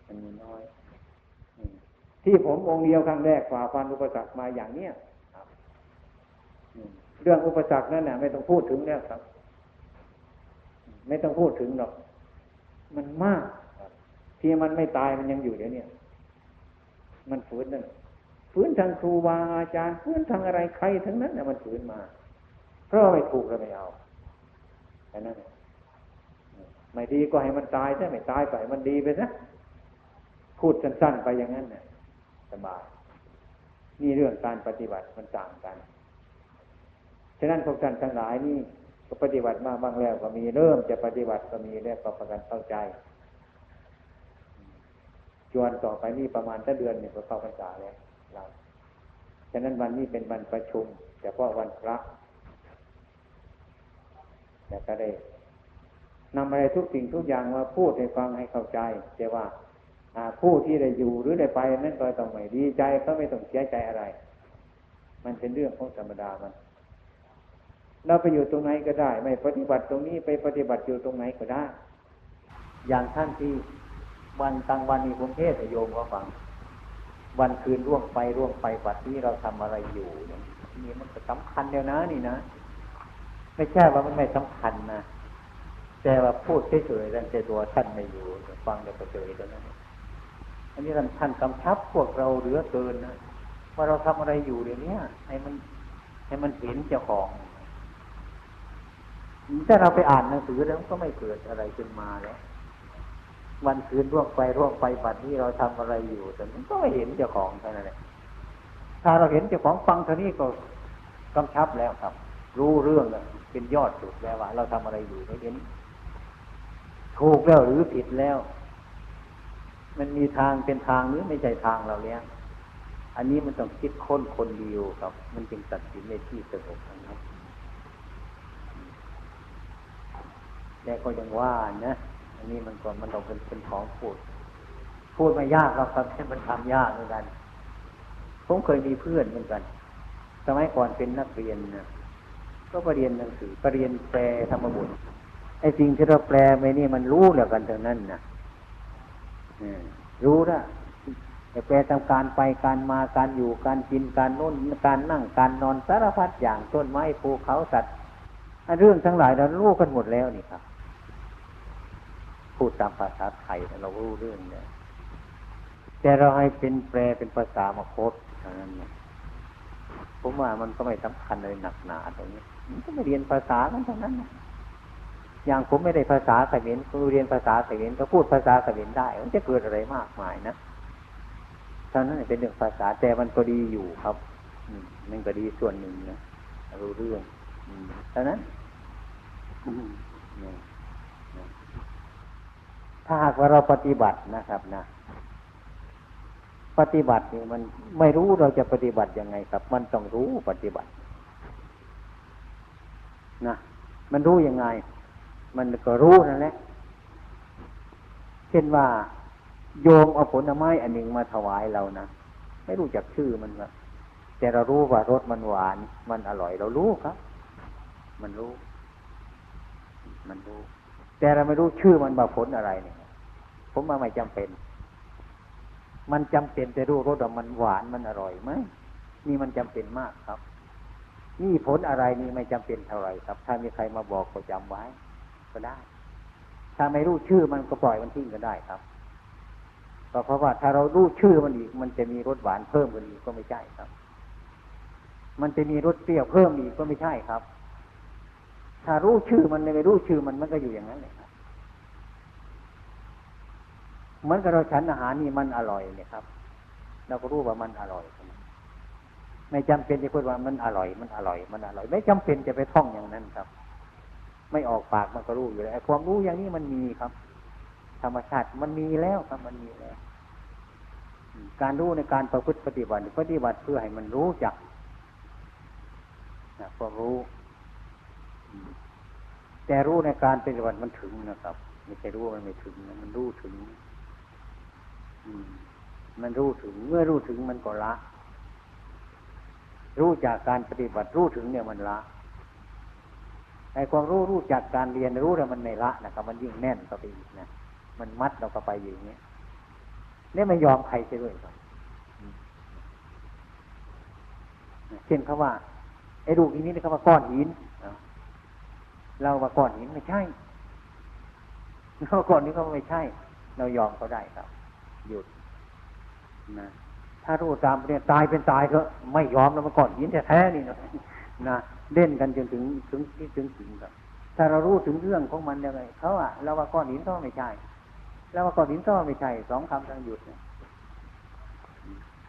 มันมีน้อย ที่ผมองค์เดียวครั้งแรกฝ่าฟันอุปสรรคมาอย่างเนี้ยเรื่องอุปสรรคนั่นน่ะไม่ต้องพูดถึงแล้วครับ ไม่ต้องพูดถึงหรอก มันมากที่มันไม่ตายมันยังอยู่เดี๋ยวนี้มันฝืนนั่น ฝืนทางครูบาอาจารย์ฝืนทางอะไรใครทั้งนั้นน่ะมันฝืนมา เพราะไม่ถูกเราไม่เอาแค่นั้นไม่ดีก็ให้มันตายถ้าไม่ตายไปมันดีไปนะพูดสั้นๆไปอย่างนั้นเนี่ยสบายนี่เรื่องการปฏิบัติมันต่างกัน ฉะนั้นพวกท่านทั้งหลายนี่ก็ปฏิบัติมาบ้างแล้วก็มีเริ่มจะปฏิบัติก็มีแล้วก็ประกันเข้าใจจวนต่อไปนี่ประมาณตั้งเดือนเนี่ยก็เข้าพรรษาแล้ว เราฉะนั้นวันนี้เป็นวันประชุมเฉพาะวันพระแล้วก็ได้นำอะไรทุกสิ่งทุกอย่างมาพูดให้ฟังให้เข้าใจแต่ว่าผู้ที่ได้อยู่หรือได้ไปนั่นก็ต้องไม่ดีใจก็ไม่ต้องเสียใจอะไร มันเป็นเรื่องของธรรมดามัน เราไปอยู่ตรงไหนก็ได้ ไม่ปฏิบัติตรงนี้ไปปฏิบัติอยู่ตรงไหนก็ได้ อย่างท่านที่วันตังวันนี้ผมเทศโยมก็ฟัง วันคืนร่วงไปร่วงไปปัดนี้เราทำอะไรอยู่เนี่ยนี่มันสำคัญเดียวนะนี่นะไม่ใช่ว่ามันไม่สำคัญนะแต่ว่าพูดเฉยๆแต่ตัวท่านไม่อยู่ฟังแต่เฉยๆตรงนั้นอันนี้ท่านท่านกำชับพวกเราเหลือเกินนะว่าเราทำอะไรอยู่เดี๋ยวนี้ให้มันให้มันเห็นเจ้าของถ้าเราไปอ่านหนังสือแล้วก็ไม่เกิดอะไรขึ้นมาแล้ว วันคืนร่วงไปร่วงไปบัดนี้เราทำอะไรอยู่แต่มันก็ไม่เห็นเจ้าของเท่านั้นแหละถ้าเราเห็นเจ้าของฟังเท่านี้ก็กำชับแล้วครับ รู้เรื่องแล้วเป็นยอดสุดแล้วว่า เราทำอะไรอยู่ไม่เห็นถูกแล้วหรือผิดแล้ว มันมีทางเป็นทางหรือไม่ใช่ทางเราเลี้ยอันนี้มันต้องคิดค้นคนเดียวครับ มันจึงตัดสินในที่สงบนะครับแต่ก็ยังว่านะ อันนี้มันก็มันต้องเป็นเป็นของพูด พูดม่ยากเราครับแค่มันทำยากเหมือนกัน ผมเคยมีเพื่อนเหมือนกัน สมัยก่อนเป็นนักเรียนนะก็ไปเรียนหนังสือไปเรียนแปลธรรมบุตรไอ้สิ่งที่เราแปลไปนี่มันรู้แล้วกันทั้งนั้นนะรู้ละแต่แปลตามการไปการมาการอยู่การกินการน้นการนั่งการนอนสารพัดอย่างต้นไม้ภูเขาสัตว์เรื่องทั้งหลายเรารู้กันหมดแล้วนี่ครับ พูดตามภาษาไทยเรารู้เรื่องเนี่ยแต่เราให้เป็นแปลเป็นภาษามาคตเท่านั้นผมว่ามันก็ไม่สำคัญเลยหนักหนาตรงนี้มันก็ไม่เรียนภาษากันเท่านั้นอย่างผมไม่ได้ภาษาเขมรผมเรียนภาษาเขมรก็พูดภาษาเขมรได้ มันจะเกิดอะไรมากมายนะเท่านั้นเป็นเรื่องภาษาแต่มันก็ดีอยู่ครับมมันก็ดีส่วนหนึ่งนะรู้เรื่องเท่านั้น ถ้าหากว่าเราปฏิบัตินะครับนะ ปฏิบัตินี่มันไม่รู้เราจะปฏิบัติยังไงครับ มันต้องรู้ปฏิบัติ นะมันรู้ยังไง มันก็รู้นั่นแหละเช่นว่าโยมเอาผลไม้อันหนึ่งมาถวายเรานะไม่รู้จักชื่อมันแต่เรารู้ว่ารสมันหวาน มันอร่อยเรารู้ครับ มันรู้ มันรู้ แต่เราไม่รู้ชื่อมันว่าผลอะไรเนี่ยผมว่าไม่จำเป็น มันจำเป็นแต่รู้รสว่ามันหวานมันอร่อยไหมนี่มันจำเป็นมากครับ นี่ผลอะไรนี่ไม่จำเป็นเท่าไรครับ ถ้ามีใครมาบอกก็จำไว้ ก็ได้ ถ้าไม่รู้ชื่อมันก็ปล่อยมันทิ้งก็ได้ครับก็เพราะว่าถ้าเรารู้ชื่อมันอีก มันจะมีรสหวานเพิ่มขึ้นอีกก็ไม่ใช่ครับ มันจะมีรสเปรี้ยวเพิ่มอีกก็ไม่ใช่ครับ ถ้ารู้ชื่อมันไม่รู้ชื่อมันมันก็อยู่อย่างนั้นเลยครับเหมือนกับเราฉันอาหารนี่มันอร่อยเนี่ยครับ เราก็รู้ว่ามันอร่อยไม่จำเป็นจะพูดว่ามันอร่อย มันอร่อย มันอร่อย ไม่จำเป็นจะไปท่องอย่างนั้นครับ ไม่ออกปากมันก็รู้อยู่แล้วความรู้อย่างนี้มันมีครับ ธรรมชาติมันมีแล้วครับ มันมีแล้ว การรู้ในการประพฤติปฏิบัติปฏิบัติเพื่อให้มันรู้จักนะความรู้ แต่รู้ในการปฏิบัติมันถึงนะครับไม่ใช่รู้มันไม่ถึงมันรู้ถึง อืม มันรู้ถึง เมื่อรู้ถึงมันก็ละ รู้จากการปฏิบัติรู้ถึงเนี่ยมันละไอ้ความรู้รู้จากการเรียนรู้แล้วมันไม่ละนะครับ มันยิ่งแน่นต่อไปอีกนะมันมัดเราก็ไปอย่างนี้นี่ไม่ยอมใครไปด้วยครับเช่นเขาว่าไอ้ลูกอีนี้เขาว่าก้อนหิน เราว่าก้อนหินไม่ใช่เราก้อนนี้เขาไม่ใช่ เรายอมเขาได้ครับ หยุดนะถ้ารู้ตามเนี่ยตายเป็นตายก็ไม่ยอมแล้วมาก้อนหินแท้ๆนี่นะนะเล่นกันจนถึงถึงที่ถึงถึงครับ ถ้าเรารู้ถึงเรื่องของมันยังไงเขาอะเราว่าก้อนหินเขาไม่ใช่แล้วว่าก้อนหินก็ไม่ใช่สองคำทั้งหยุดเนี่ย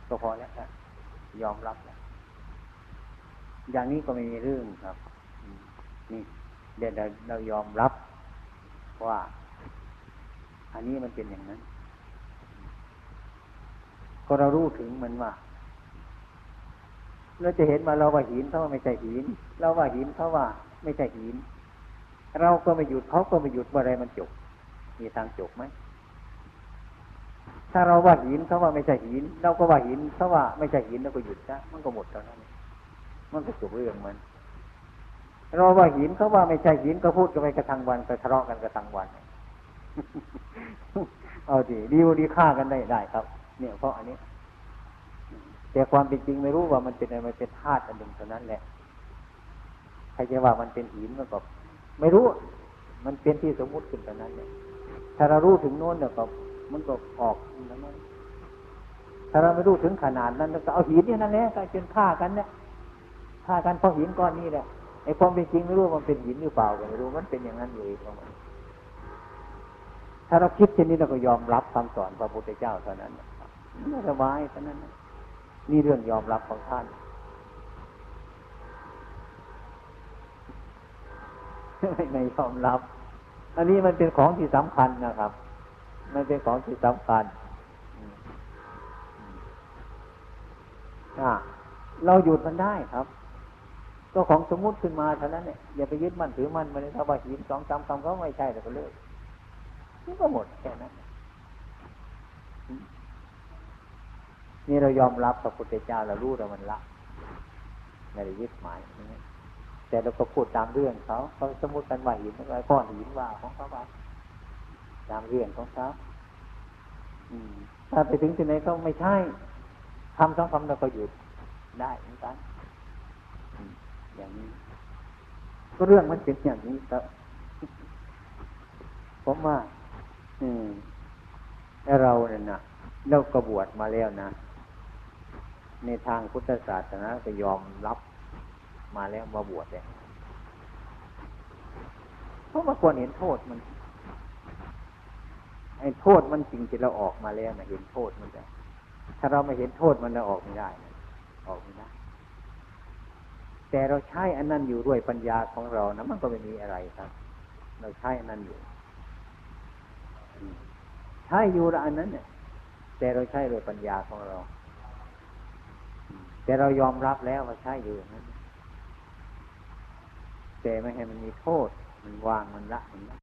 ก็พอแล้วครับยอมรับแล้วอย่างนี้ก็ไม่มีเรื่องครับนี่ เดี๋ยวเราเรายอมรับว่า อันนี้มันเป็นอย่างนั้น ก็เรารู้ถึงมันว่าเราจะเห็นว่าเราว่าหินเขาว่าไม่ใช่หิน เราว่าหินเขาว่าไม่ใช่หิน เราก็ไม่หยุดเขาก็ไม่หยุดว่าอะไรมันจบ มีทางจบไหมถ้าเราว่าหินเขาว่าไม่ใช่หิน เราก็ว่าหินเขาว่าไม่ใช่หินแล้วก็หยุดซะมันก็หมดตอนนั้นมันก็จบเรื่องมัน เราว่าหินเขาว่าไม่ใช่หินก็พูดกันไปกระทังวันก็ทะเลาะกันกระทังวัน เอาดีดีดีฆ่ากันได้ได้ครับ เนี่ยเพราะอันนี้ แต่ความเป็นจริงไม่รู้ว่ามันเป็นอะไรมันเป็นธาตุอันหนึ่งเท่านั้นแหละใครจะว่ามันเป็นหินมันก็ไม่รู้ มันเป็นที่สมมุติขึ้นเท่านั้นเนี่ยถ้าเรารู้ถึงโน้นเนี่ยก็มันก็ออกนั้นถ้าเราไม่รู้ถึงขนาดนั้นเราก็เอาหินนี่นั่นแหละก็จนฆ่ากันเนี่ยฆ่ากันเพราะหินก้อนนี้แหละ ไอ้ความเป็นจริงไม่รู้มันเป็นหินหรือเปล่าก็ไม่รู้มันเป็นอย่างนั้นอยู่อีกประมาณถ้าเราคิดเช่นนี้เราก็ยอมรับคำสอนพระพุทธเจ้าเท่านั้นไม่สบายเท่านั้นนี่เรื่องยอมรับของท่านไม่ยอมรับ อันนี้มันเป็นของที่สำคัญนะครับ มันเป็นของที่สำคัญเราหยุดมันได้ครับ ก็ของสมมุติขึ้นมาเท่านั้นเนี่ยอย่าไปยึดมั่นถือมั่นมันถ้าว่าหินสองสามคำก็ไม่ใช่แต่ก็เลยนี่ก็หมดแค่นั้นนี่เรายอมรับพระพุทธเจ้าเรารู้เรามันละไม่ได้ยึดหมายแต่เราก็พูดตามเรื่องเขาเขาสมมติกันว่าหินอะไรก้อนหินว่าของเขาว่าตามเรื่องของเขาถ้าไปถึงที่ไหนก็ไม่ใช่ทำสองคำเราก็หยุดได้เหมือนกัน อย่างนี้ ก็เรื่องมันเป็นอย่างนี้ครับผมว่า อืมเราเนี่ยนะเรากระบวดมาแล้วนะ ในทางพุทธศาสนาก็ยอมรับมาแล้วมาบวชเนี่ยเพราะว่าควรเห็นโทษมันไอ้โทษมันจริงที่เราออกมาแล้วนะเห็นโทษมันจะถ้าเราไม่เห็นโทษมันเราออกไม่ได้นะออกไม่ได้ แต่เราใช้อันนั้นอยู่ด้วยปัญญาของเรานะมันก็ไม่มีอะไรครับ เราใช้อันนั้นอยู่ใช้อยู่ละอันนั้นเนี่ย แต่เราใช้ด้วยปัญญาของเรา แต่เรายอมรับแล้วว่าใช้อยู่นั้นแต่ไม่ให้มันมีโทษ มันวางมันละมันละ